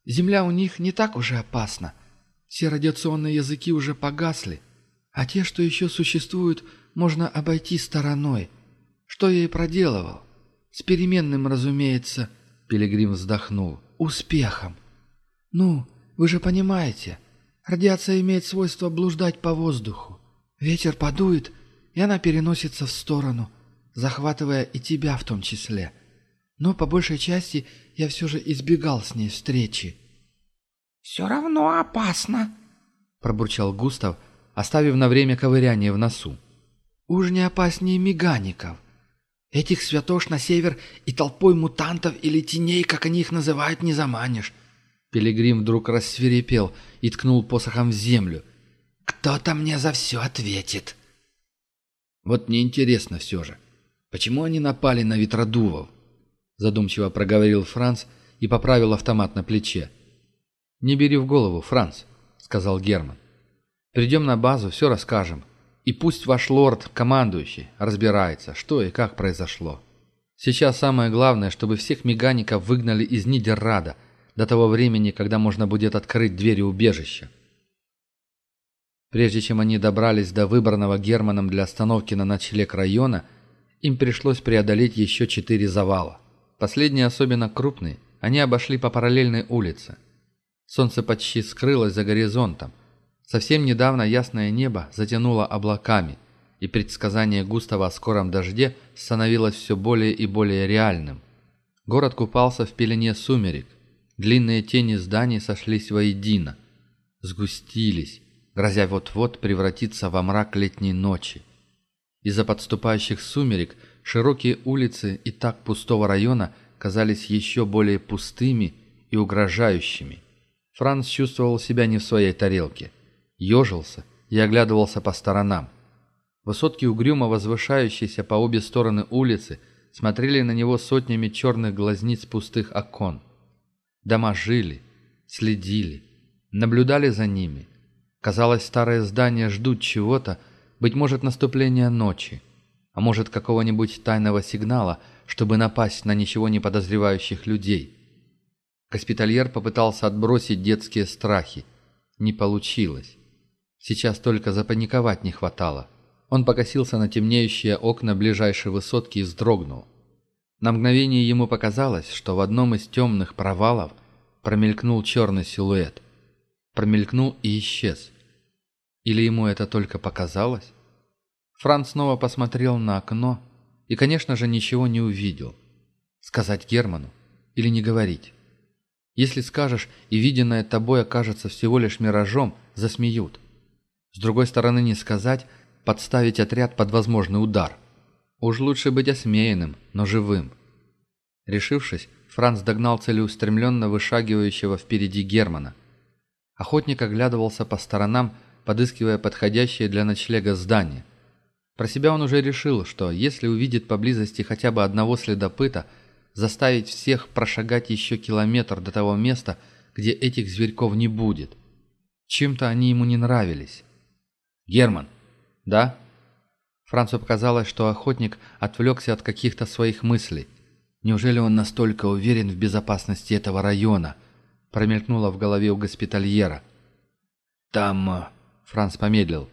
Земля у них не так уже опасна. Все радиационные языки уже погасли, а те, что еще существуют, можно обойти стороной. Что я и проделывал. С переменным, разумеется, Пилигрим вздохнул. Успехом. Ну, вы же понимаете, радиация имеет свойство блуждать по воздуху. Ветер подует, и она переносится в сторону – захватывая и тебя в том числе. Но по большей части я все же избегал с ней встречи». «Все равно опасно», — пробурчал Густав, оставив на время ковыряние в носу. «Уж не опаснее мегаников. Этих святош на север и толпой мутантов или теней, как они их называют, не заманишь». Пилигрим вдруг рассверепел и ткнул посохом в землю. «Кто-то мне за все ответит». «Вот неинтересно все же. «Почему они напали на Ветродувов?» Задумчиво проговорил Франц и поправил автомат на плече. «Не бери в голову, Франц», — сказал Герман. «Придем на базу, все расскажем. И пусть ваш лорд, командующий, разбирается, что и как произошло. Сейчас самое главное, чтобы всех мегаников выгнали из Нидеррада до того времени, когда можно будет открыть двери убежища». Прежде чем они добрались до выбранного Германом для остановки на ночлег района, — им пришлось преодолеть еще четыре завала. Последний особенно крупный, они обошли по параллельной улице. Солнце почти скрылось за горизонтом. Совсем недавно ясное небо затянуло облаками, и предсказание Густава о скором дожде становилось все более и более реальным. Город купался в пелене сумерек. Длинные тени зданий сошлись воедино. Сгустились, грозя вот-вот превратиться во мрак летней ночи. Из-за подступающих сумерек широкие улицы и так пустого района казались еще более пустыми и угрожающими. Франц чувствовал себя не в своей тарелке. Ежился и оглядывался по сторонам. Высотки угрюмо возвышающиеся по обе стороны улицы смотрели на него сотнями черных глазниц пустых окон. Дома жили, следили, наблюдали за ними. Казалось, старые здания ждут чего-то, быть может, наступление ночи. А может, какого-нибудь тайного сигнала, чтобы напасть на ничего не подозревающих людей. Госпитальер попытался отбросить детские страхи. Не получилось. Сейчас только запаниковать не хватало. Он покосился на темнеющие окна ближайшей высотки и вздрогнул. На мгновение ему показалось, что в одном из темных провалов промелькнул черный силуэт. Промелькнул и исчез. Или ему это только показалось? Франц снова посмотрел на окно и, конечно же, ничего не увидел. Сказать Герману или не говорить? Если скажешь, и виденное тобой окажется всего лишь миражом, засмеют. С другой стороны, не сказать, подставить отряд под возможный удар. Уж лучше быть осмеянным, но живым. Решившись, Франц догнал целеустремленно вышагивающего впереди Германа. Охотник оглядывался по сторонам, подыскивая подходящее для ночлега здание. Про себя он уже решил, что если увидит поблизости хотя бы одного следопыта, заставить всех прошагать еще километр до того места, где этих зверьков не будет. Чем-то они ему не нравились. «Герман!» «Да?» Францу показалось, что охотник отвлекся от каких-то своих мыслей. «Неужели он настолько уверен в безопасности этого района?» промелькнуло в голове у госпитальера. «Там э, Франц помедлил.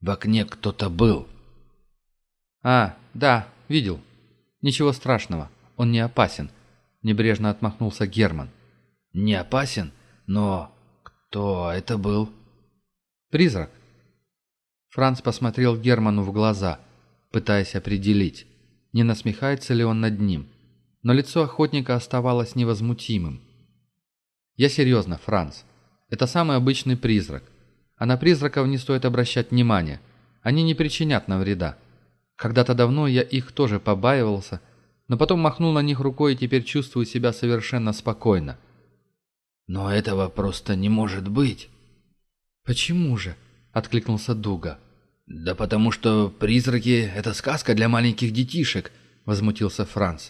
«В окне кто-то был». «А, да, видел. Ничего страшного, он не опасен», — небрежно отмахнулся Герман. «Не опасен? Но кто это был?» «Призрак». Франц посмотрел Герману в глаза, пытаясь определить, не насмехается ли он над ним. Но лицо охотника оставалось невозмутимым. «Я серьезно, Франц. Это самый обычный призрак а на призраков не стоит обращать внимания. Они не причинят нам вреда. Когда-то давно я их тоже побаивался, но потом махнул на них рукой и теперь чувствую себя совершенно спокойно. «Но этого просто не может быть!» «Почему же?» — откликнулся Дуга. «Да потому что призраки — это сказка для маленьких детишек», — возмутился Франц.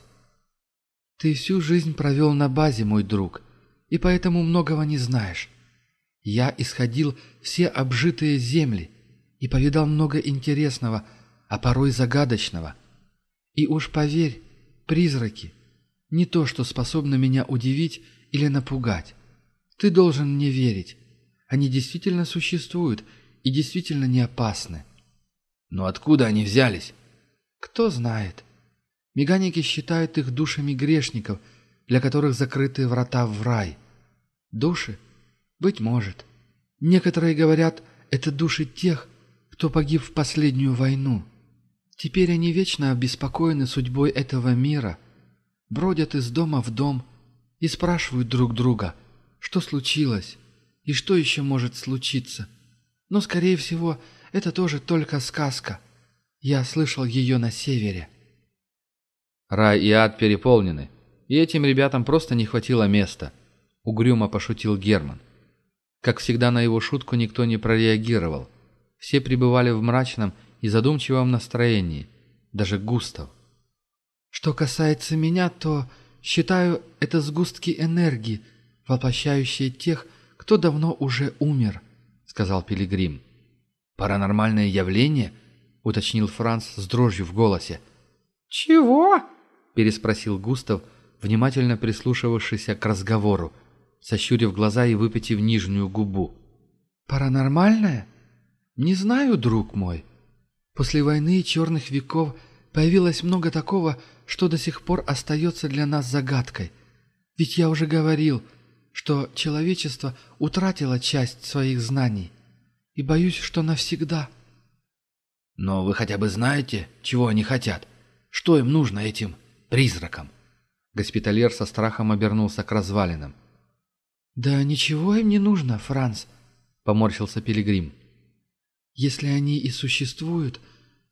«Ты всю жизнь провел на базе, мой друг, и поэтому многого не знаешь. Я исходил все обжитые земли и повидал много интересного, а порой загадочного. И уж поверь, призраки — не то, что способно меня удивить или напугать. Ты должен мне верить. Они действительно существуют и действительно не опасны. Но откуда они взялись? Кто знает. Меганики считают их душами грешников, для которых закрыты врата в рай. Души — быть может. Некоторые говорят, это души тех, кто погиб в последнюю войну. Теперь они вечно обеспокоены судьбой этого мира, бродят из дома в дом и спрашивают друг друга, что случилось и что еще может случиться. Но, скорее всего, это тоже только сказка. Я слышал ее на севере. Рай и ад переполнены, и этим ребятам просто не хватило места, угрюмо пошутил Герман. Как всегда на его шутку никто не прореагировал. Все пребывали в мрачном и задумчивом настроении, даже Густав. «Что касается меня, то, считаю, это сгустки энергии, воплощающие тех, кто давно уже умер», — сказал Пилигрим. «Паранормальное явление?» — уточнил Франц с дрожью в голосе. «Чего?» — переспросил Густав, внимательно прислушивавшийся к разговору. сощурив глаза и выпитив нижнюю губу. «Паранормальное? Не знаю, друг мой. После войны черных веков появилось много такого, что до сих пор остается для нас загадкой. Ведь я уже говорил, что человечество утратило часть своих знаний. И боюсь, что навсегда. Но вы хотя бы знаете, чего они хотят? Что им нужно этим призракам? Госпитальер со страхом обернулся к развалинам. Да ничего им не нужно, Франц, поморщился Пилигрим. Если они и существуют,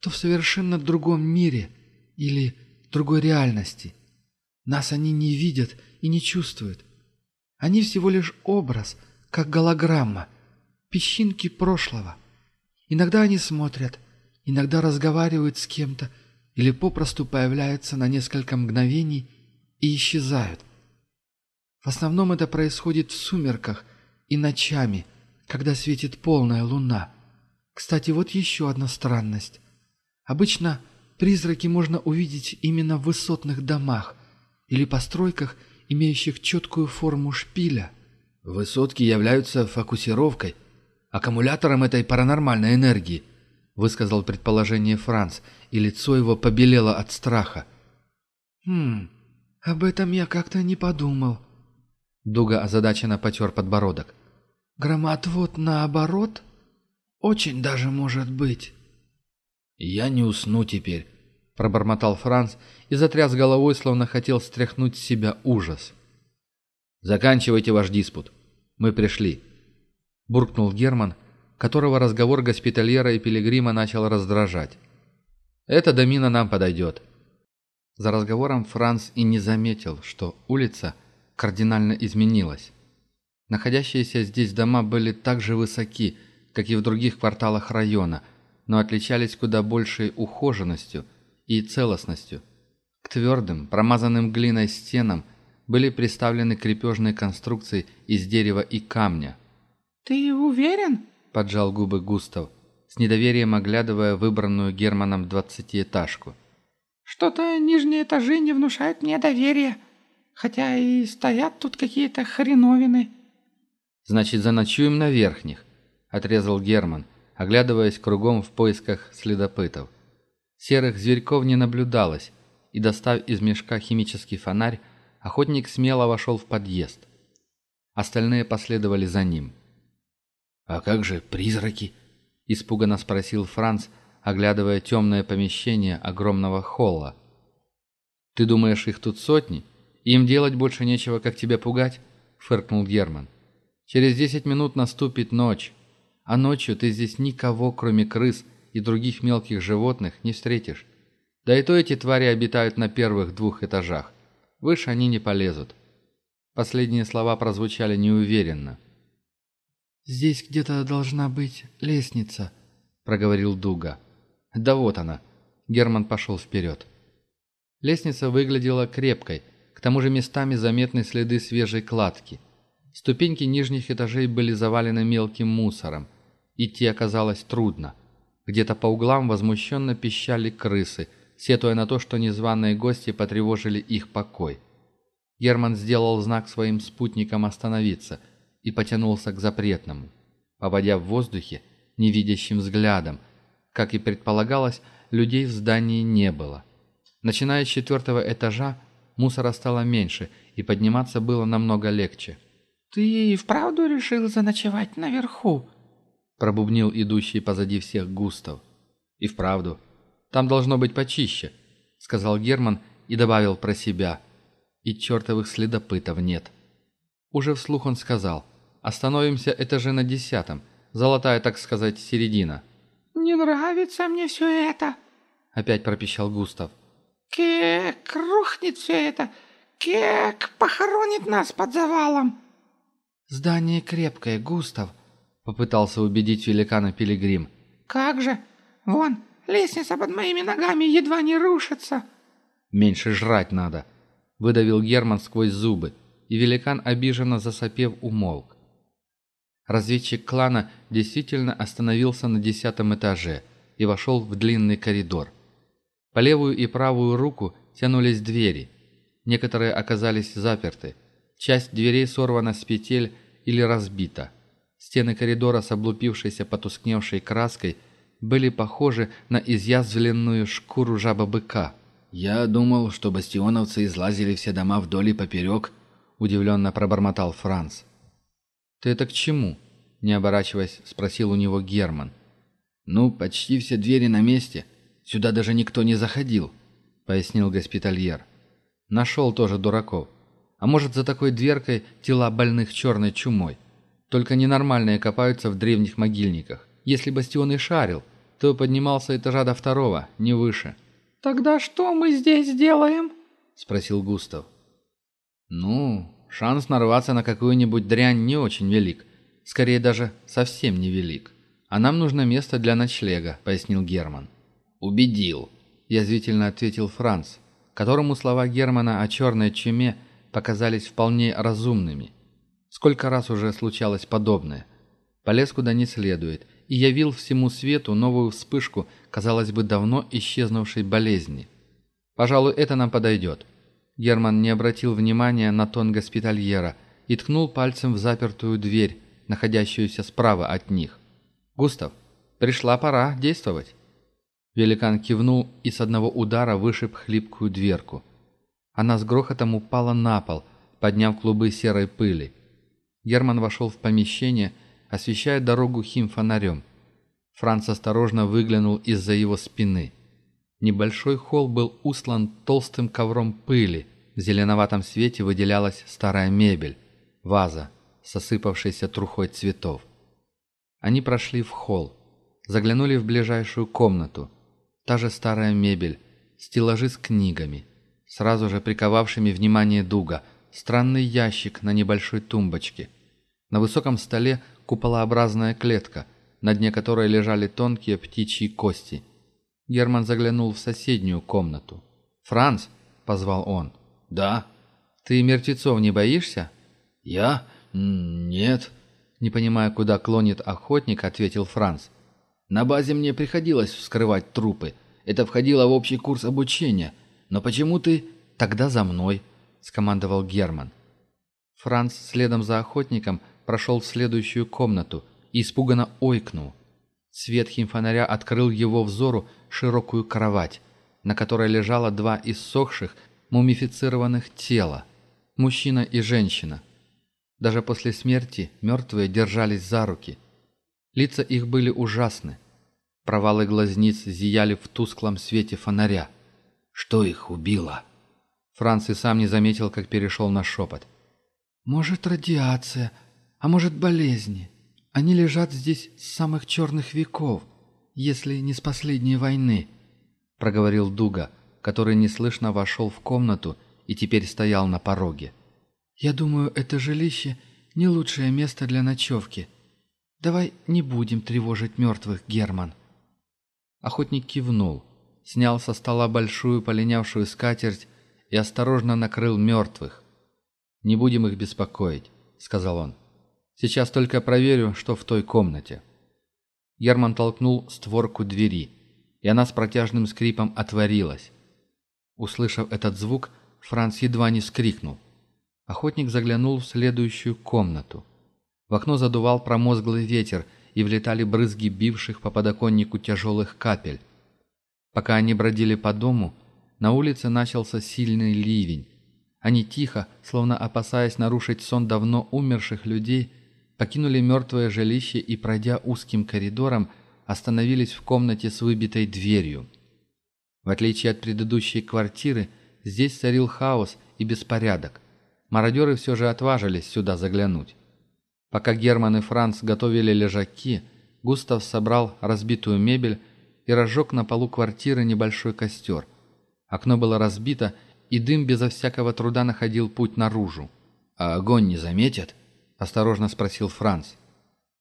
то в совершенно другом мире или другой реальности. Нас они не видят и не чувствуют. Они всего лишь образ, как голограмма, песчинки прошлого. Иногда они смотрят, иногда разговаривают с кем-то или попросту появляются на несколько мгновений и исчезают – В основном это происходит в сумерках и ночами, когда светит полная луна. Кстати, вот еще одна странность. Обычно призраки можно увидеть именно в высотных домах или постройках, имеющих четкую форму шпиля. Высотки являются фокусировкой, аккумулятором этой паранормальной энергии, высказал предположение Франц, и Дуга озадаченно потер подбородок. «Громотвод наоборот? Очень даже может быть». «Я не усну теперь», — пробормотал Франц и затряс головой, словно хотел стряхнуть с себя ужас. «Заканчивайте ваш диспут. Мы пришли», — буркнул Герман, которого разговор госпитальера и пилигрима начал раздражать. «Эта домина нам подойдет». За разговором Франц и не заметил, что улица — кардинально изменилось. Находящиеся здесь дома были так же высоки, как и в других кварталах района, но отличались куда большей ухоженностью и целостностью. К твердым, промазанным глиной стенам были приставлены крепежные конструкции из дерева и камня. «Ты уверен?» – поджал губы Густав, с недоверием оглядывая выбранную Германом двадцатиэтажку. «Что-то нижние этажи не внушают мне доверия», хотя и стоят тут какие-то хреновины». «Значит, заночуем на верхних», — отрезал Герман, оглядываясь кругом в поисках следопытов. Серых зверьков не наблюдалось, и, достав из мешка химический фонарь, охотник смело вошел в подъезд. Остальные последовали за ним. «А как же призраки?» — испуганно спросил Франц, оглядывая темное помещение огромного холла. «Ты думаешь, их тут сотни?» «Им делать больше нечего, как тебя пугать», — фыркнул Герман. «Через десять минут наступит ночь, а ночью ты здесь никого, кроме крыс и других мелких животных, не встретишь. Да и то эти твари обитают на первых двух этажах. Выше они не полезут». Последние слова прозвучали неуверенно. «Здесь где-то должна быть лестница», — проговорил Дуга. «Да вот она». Герман пошел вперед. Лестница выглядела крепкой, тому же местами заметны следы свежей кладки. Ступеньки нижних этажей были завалены мелким мусором. Идти оказалось трудно. Где-то по углам возмущенно пищали крысы, сетуя на то, что незваные гости потревожили их покой. Герман сделал знак своим спутникам остановиться и потянулся к запретному, поводя в воздухе невидящим взглядом. Как и предполагалось, людей в здании не было. Начиная с четвертого этажа, Мусора стало меньше, и подниматься было намного легче. «Ты и вправду решил заночевать наверху?» пробубнил идущий позади всех Густав. «И вправду. Там должно быть почище», — сказал Герман и добавил про себя. «И чертовых следопытов нет». Уже вслух он сказал. «Остановимся этаже на десятом. Золотая, так сказать, середина». «Не нравится мне все это», — опять пропищал Густав. «Кек рухнет все это! Кек похоронит нас под завалом!» «Здание крепкое, Густав», — попытался убедить великана Пилигрим. «Как же! Вон, лестница под моими ногами едва не рушится!» «Меньше жрать надо!» — выдавил Герман сквозь зубы, и великан, обиженно засопев, умолк. Разведчик клана действительно остановился на десятом этаже и вошел в длинный коридор — по левую и правую руку тянулись двери. Некоторые оказались заперты. Часть дверей сорвана с петель или разбита. Стены коридора с облупившейся потускневшей краской были похожи на изъязвленную шкуру жаба-быка. «Я думал, что бастионовцы излазили все дома вдоль и поперек», — удивленно пробормотал Франц. «Ты это к чему?» — не оборачиваясь, спросил у него Герман. «Ну, почти все двери на месте», Сюда даже никто не заходил», — пояснил госпитальер. «Нашел тоже дураков. А может, за такой дверкой тела больных черной чумой. Только ненормальные копаются в древних могильниках. Если Бастион и шарил, то поднимался этажа до второго, не выше». «Тогда что мы здесь делаем?» — спросил Густав. «Ну, шанс нарваться на какую-нибудь дрянь не очень велик. Скорее даже совсем невелик. А нам нужно место для ночлега», — пояснил Герман. «Убедил», — язвительно ответил Франц, которому слова Германа о черной чуме показались вполне разумными. Сколько раз уже случалось подобное. Полез куда не следует и явил всему свету новую вспышку, казалось бы, давно исчезнувшей болезни. «Пожалуй, это нам подойдет». Герман не обратил внимания на тон госпитальера и ткнул пальцем в запертую дверь, находящуюся справа от них. «Густав, пришла пора действовать». Великан кивнул и с одного удара вышиб хлипкую дверку. Она с грохотом упала на пол, подняв клубы серой пыли. Герман вошел в помещение, освещая дорогу хим фонарем. Франц осторожно выглянул из-за его спины. Небольшой холл был услан толстым ковром пыли. В зеленоватом свете выделялась старая мебель, ваза с осыпавшейся трухой цветов. Они прошли в холл, заглянули в ближайшую комнату – Та же старая мебель, стеллажи с книгами, сразу же приковавшими внимание Дуга, странный ящик на небольшой тумбочке. На высоком столе куполообразная клетка, на дне которой лежали тонкие птичьи кости. Герман заглянул в соседнюю комнату. «Франц!» — позвал он. «Да». «Ты мертвецов не боишься?» «Я? Нет». Не понимая, куда клонит охотник, ответил Франц. На базе мне приходилось вскрывать трупы. Это входило в общий курс обучения. Но почему ты тогда за мной?» – скомандовал Герман. Франц следом за охотником прошел в следующую комнату и испуганно ойкнул. Свет химфонаря открыл его взору широкую кровать, на которой лежало два иссохших, мумифицированных тела – мужчина и женщина. Даже после смерти мертвые держались за руки. Лица их были ужасны. Провалы глазниц зияли в тусклом свете фонаря. Что их убило? Франц и сам не заметил, как перешел на шепот. «Может, радиация, а может, болезни. Они лежат здесь с самых черных веков, если не с последней войны», — проговорил Дуга, который неслышно вошел в комнату и теперь стоял на пороге. «Я думаю, это жилище — не лучшее место для ночевки. Давай не будем тревожить мертвых, Герман». Охотник кивнул, снял со стола большую полинявшую скатерть и осторожно накрыл мертвых. «Не будем их беспокоить», — сказал он. «Сейчас только проверю, что в той комнате». Герман толкнул створку двери, и она с протяжным скрипом отворилась. Услышав этот звук, Франц едва не скрикнул. Охотник заглянул в следующую комнату. В окно задувал промозглый ветер — и влетали брызги бивших по подоконнику тяжелых капель. Пока они бродили по дому, на улице начался сильный ливень. Они тихо, словно опасаясь нарушить сон давно умерших людей, покинули мертвое жилище и, пройдя узким коридором, остановились в комнате с выбитой дверью. В отличие от предыдущей квартиры, здесь царил хаос и беспорядок. Мародеры все же отважились сюда заглянуть. Пока Герман и Франц готовили лежаки, Густав собрал разбитую мебель и разжег на полу квартиры небольшой костер. Окно было разбито, и дым безо всякого труда находил путь наружу. «А огонь не заметят?» – осторожно спросил Франц.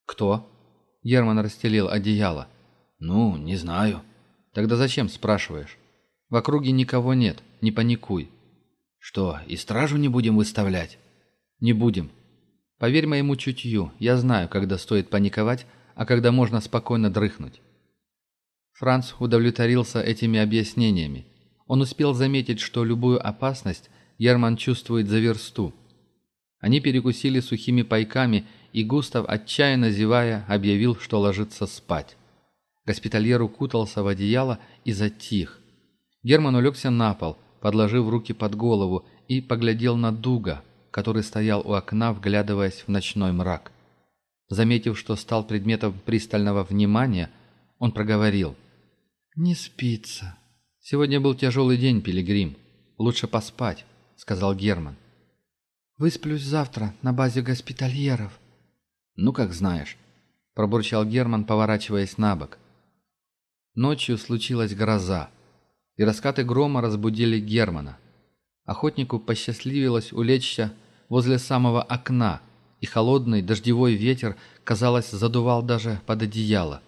«Кто?» – Герман расстелил одеяло. «Ну, не знаю». «Тогда зачем спрашиваешь?» «В округе никого нет, не паникуй». «Что, и стражу не будем выставлять?» «Не будем», Поверь моему чутью, я знаю, когда стоит паниковать, а когда можно спокойно дрыхнуть». Франц удовлетворился этими объяснениями. Он успел заметить, что любую опасность Ерман чувствует за версту. Они перекусили сухими пайками, и Густав, отчаянно зевая, объявил, что ложится спать. Госпитальер укутался в одеяло и затих. Герман улегся на пол, подложив руки под голову, и поглядел на Дуга, который стоял у окна, вглядываясь в ночной мрак. Заметив, что стал предметом пристального внимания, он проговорил. «Не спится. Сегодня был тяжелый день, Пилигрим. Лучше поспать», — сказал Герман. «Высплюсь завтра на базе госпитальеров». «Ну, как знаешь», — пробурчал Герман, поворачиваясь на бок. Ночью случилась гроза, и раскаты грома разбудили Германа. Охотнику посчастливилось улечься возле самого окна, и холодный дождевой ветер, казалось, задувал даже под одеяло.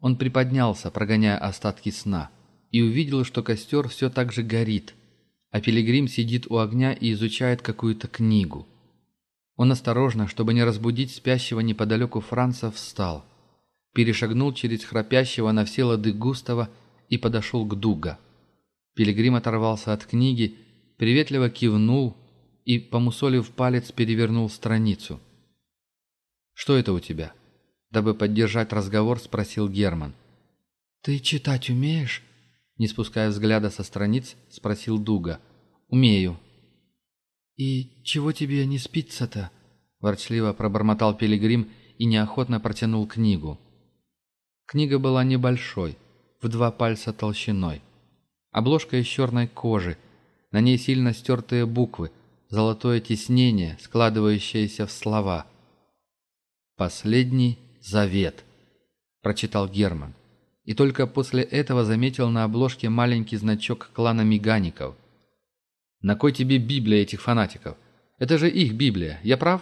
Он приподнялся, прогоняя остатки сна, и увидел, что костер все так же горит, а пилигрим сидит у огня и изучает какую-то книгу. Он осторожно, чтобы не разбудить спящего неподалеку Франца, встал, перешагнул через храпящего на все лады Густава и подошел к Дуга. Пилигрим оторвался от книги приветливо кивнул и, помусолив палец, перевернул страницу. «Что это у тебя?» Дабы поддержать разговор, спросил Герман. «Ты читать умеешь?» Не спуская взгляда со страниц, спросил Дуга. «Умею». «И чего тебе не спится-то?» Ворчливо пробормотал Пилигрим и неохотно протянул книгу. Книга была небольшой, в два пальца толщиной. Обложка из черной кожи – на ней сильно стертые буквы, золотое тиснение, складывающееся в слова. «Последний завет», — прочитал Герман. И только после этого заметил на обложке маленький значок клана Мегаников. «На кой тебе Библия этих фанатиков? Это же их Библия, я прав?»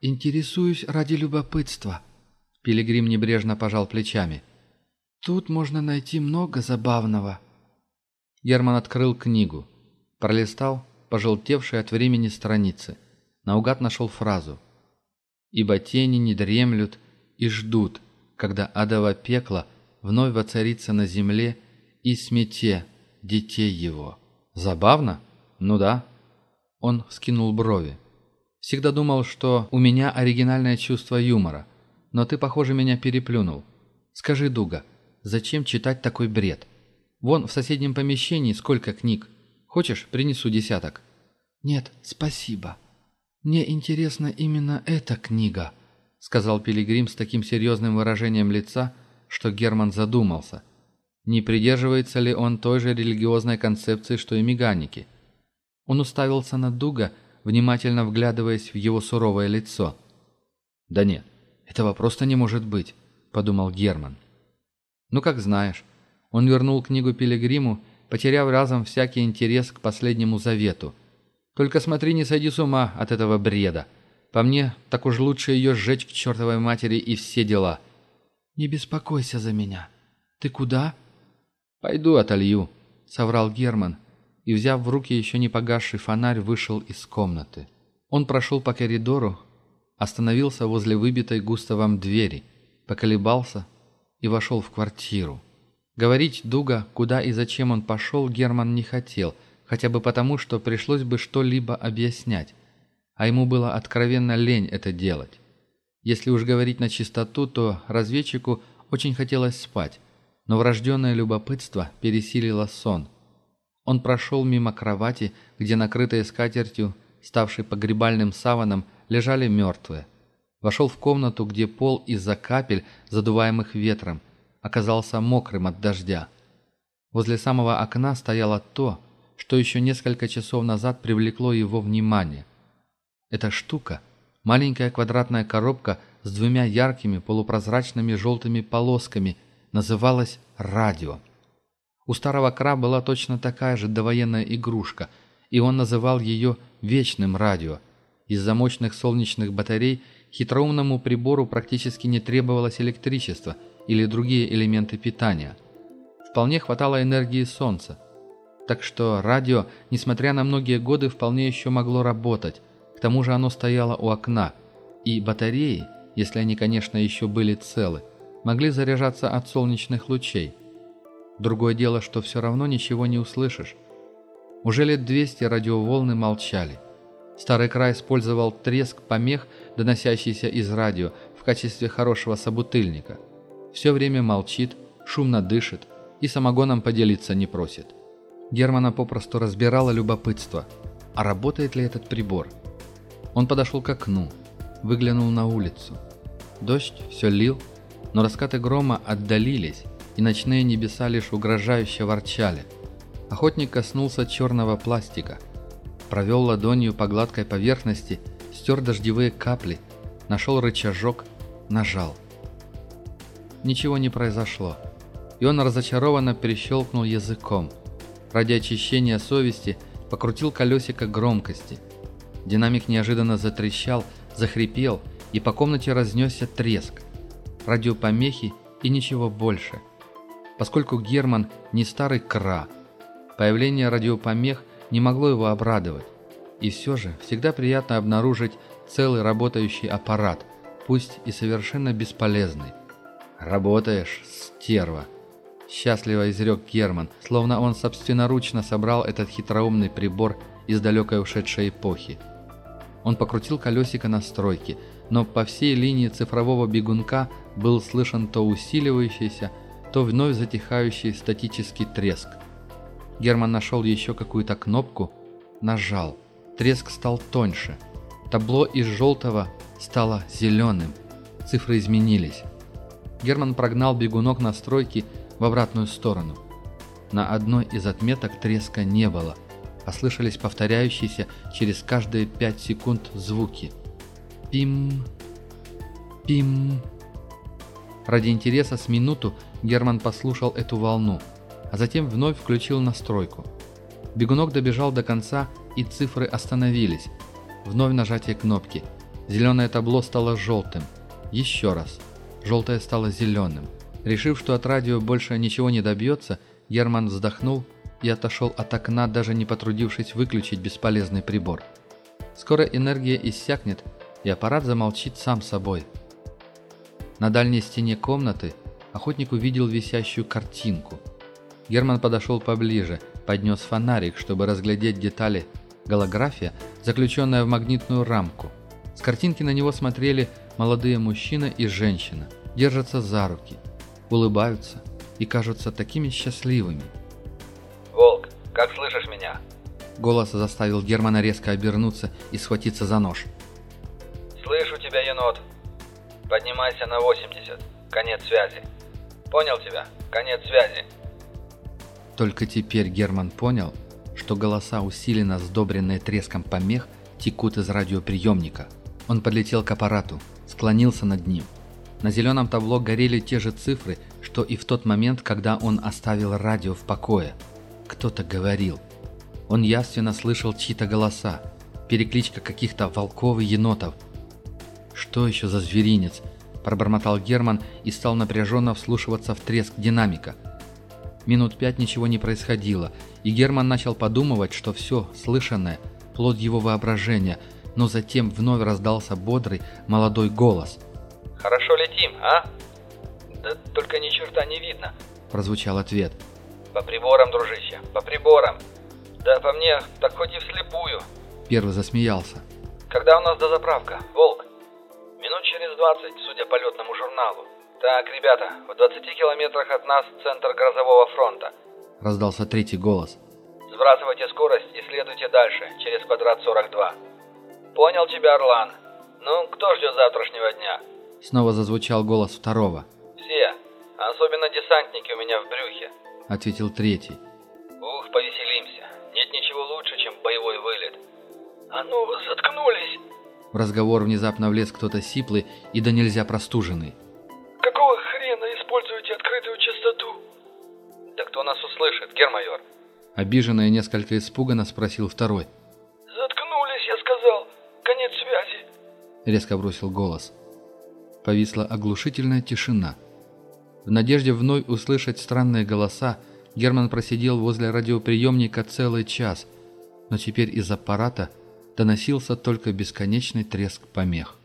«Интересуюсь ради любопытства», — Пилигрим небрежно пожал плечами. «Тут можно найти много забавного». Герман открыл книгу. Пролистал пожелтевшие от времени страницы. Наугад нашел фразу. «Ибо тени не дремлют и ждут, когда адово пекло вновь воцарится на земле и смете детей его». «Забавно? Ну да». Он вскинул брови. «Всегда думал, что у меня оригинальное чувство юмора, но ты, похоже, меня переплюнул. Скажи, Дуга, зачем читать такой бред? Вон в соседнем помещении сколько книг». Хочешь, принесу десяток?» «Нет, спасибо. Мне интересна именно эта книга», — сказал Пилигрим с таким серьезным выражением лица, что Герман задумался. Не придерживается ли он той же религиозной концепции, что и меганики? Он уставился на Дуга, внимательно вглядываясь в его суровое лицо. «Да нет, этого просто не может быть», — подумал Герман. «Ну, как знаешь». Он вернул книгу Пилигриму потеряв разом всякий интерес к последнему завету. «Только смотри, не сойди с ума от этого бреда. По мне, так уж лучше ее сжечь к чертовой матери и все дела». «Не беспокойся за меня. Ты куда?» «Пойду отолью», — соврал Герман, и, взяв в руки еще не погасший фонарь, вышел из комнаты. Он прошел по коридору, остановился возле выбитой густовом двери, поколебался и вошел в квартиру. Говорить Дуга, куда и зачем он пошел, Герман не хотел, хотя бы потому, что пришлось бы что-либо объяснять. А ему было откровенно лень это делать. Если уж говорить на чистоту, то разведчику очень хотелось спать, но врожденное любопытство пересилило сон. Он прошел мимо кровати, где накрытые скатертью, ставшей погребальным саваном, лежали мертвые. Вошел в комнату, где пол из-за капель, задуваемых ветром – оказался мокрым от дождя. Возле самого окна стояло то, что еще несколько часов назад привлекло его внимание. Эта штука – маленькая квадратная коробка с двумя яркими полупрозрачными желтыми полосками – называлась «Радио». У старого Кра была точно такая же довоенная игрушка, и он называл ее «Вечным радио». Из-за мощных солнечных батарей хитроумному прибору практически не требовалось электричество – или другие элементы питания. Вполне хватало энергии солнца. Так что радио, несмотря на многие годы, вполне еще могло работать. К тому же оно стояло у окна. И батареи, если они, конечно, еще были целы, могли заряжаться от солнечных лучей. Другое дело, что все равно ничего не услышишь. Уже лет 200 радиоволны молчали. Старый край использовал треск помех, доносящийся из радио, в качестве хорошего собутыльника – все время молчит, шумно дышит и самогоном поделиться не просит. Германа попросту разбирало любопытство, а работает ли этот прибор. Он подошел к окну, выглянул на улицу. Дождь все лил, но раскаты грома отдалились, и ночные небеса лишь угрожающе ворчали. Охотник коснулся черного пластика, провел ладонью по гладкой поверхности, стер дождевые капли, нашел рычажок, нажал ничего не произошло. И он разочарованно перещелкнул языком. Ради очищения совести покрутил колесико громкости. Динамик неожиданно затрещал, захрипел, и по комнате разнесся треск. Радиопомехи и ничего больше. Поскольку Герман не старый кра, появление радиопомех не могло его обрадовать. И все же всегда приятно обнаружить целый работающий аппарат, пусть и совершенно бесполезный. «Работаешь, стерва!» Счастливо изрек Герман, словно он собственноручно собрал этот хитроумный прибор из далекой ушедшей эпохи. Он покрутил колесико настройки, но по всей линии цифрового бегунка был слышен то усиливающийся, то вновь затихающий статический треск. Герман нашел еще какую-то кнопку, нажал. Треск стал тоньше. Табло из желтого стало зеленым. Цифры изменились. Герман прогнал бегунок настройки в обратную сторону. На одной из отметок треска не было, а слышались повторяющиеся через каждые пять секунд звуки. Пим, пим. Ради интереса с минуту Герман послушал эту волну, а затем вновь включил настройку. Бегунок добежал до конца, и цифры остановились. Вновь нажатие кнопки. Зеленое табло стало желтым. Еще раз желтое стало зеленым. Решив, что от радио больше ничего не добьется, Герман вздохнул и отошел от окна, даже не потрудившись выключить бесполезный прибор. Скоро энергия иссякнет, и аппарат замолчит сам собой. На дальней стене комнаты охотник увидел висящую картинку. Герман подошел поближе, поднес фонарик, чтобы разглядеть детали. Голография, заключенная в магнитную рамку. С картинки на него смотрели Молодые мужчина и женщина держатся за руки, улыбаются и кажутся такими счастливыми. «Волк, как слышишь меня?» Голос заставил Германа резко обернуться и схватиться за нож. «Слышу тебя, енот. Поднимайся на 80. Конец связи. Понял тебя? Конец связи». Только теперь Герман понял, что голоса, усиленно сдобренные треском помех, текут из радиоприемника. Он подлетел к аппарату, склонился над ним. На зеленом табло горели те же цифры, что и в тот момент, когда он оставил радио в покое. Кто-то говорил. Он явственно слышал чьи-то голоса, перекличка каких-то волков и енотов. «Что еще за зверинец?» – пробормотал Герман и стал напряженно вслушиваться в треск динамика. Минут пять ничего не происходило, и Герман начал подумывать, что все слышанное – плод его воображения – но затем вновь раздался бодрый молодой голос. «Хорошо летим, а?» «Да только ни черта не видно», – прозвучал ответ. «По приборам, дружище, по приборам. Да по мне, так хоть и вслепую». Первый засмеялся. «Когда у нас дозаправка, Волк?» «Минут через двадцать, судя по летному журналу». «Так, ребята, в 20 километрах от нас центр грозового фронта», – раздался третий голос. «Сбрасывайте скорость и следуйте дальше, через квадрат 42». «Понял тебя, Орлан. Ну, кто ждет завтрашнего дня?» Снова зазвучал голос второго. «Все. Особенно десантники у меня в брюхе», — ответил третий. «Ух, повеселимся. Нет ничего лучше, чем боевой вылет». «А ну, заткнулись!» В разговор внезапно влез кто-то сиплый и да нельзя простуженный. «Какого хрена используете открытую частоту?» «Да кто нас услышит, гермайор?» Обиженно и несколько испуганно спросил второй. «Заткнулись!» конец связи!» — резко бросил голос. Повисла оглушительная тишина. В надежде вновь услышать странные голоса, Герман просидел возле радиоприемника целый час, но теперь из аппарата доносился только бесконечный треск помех.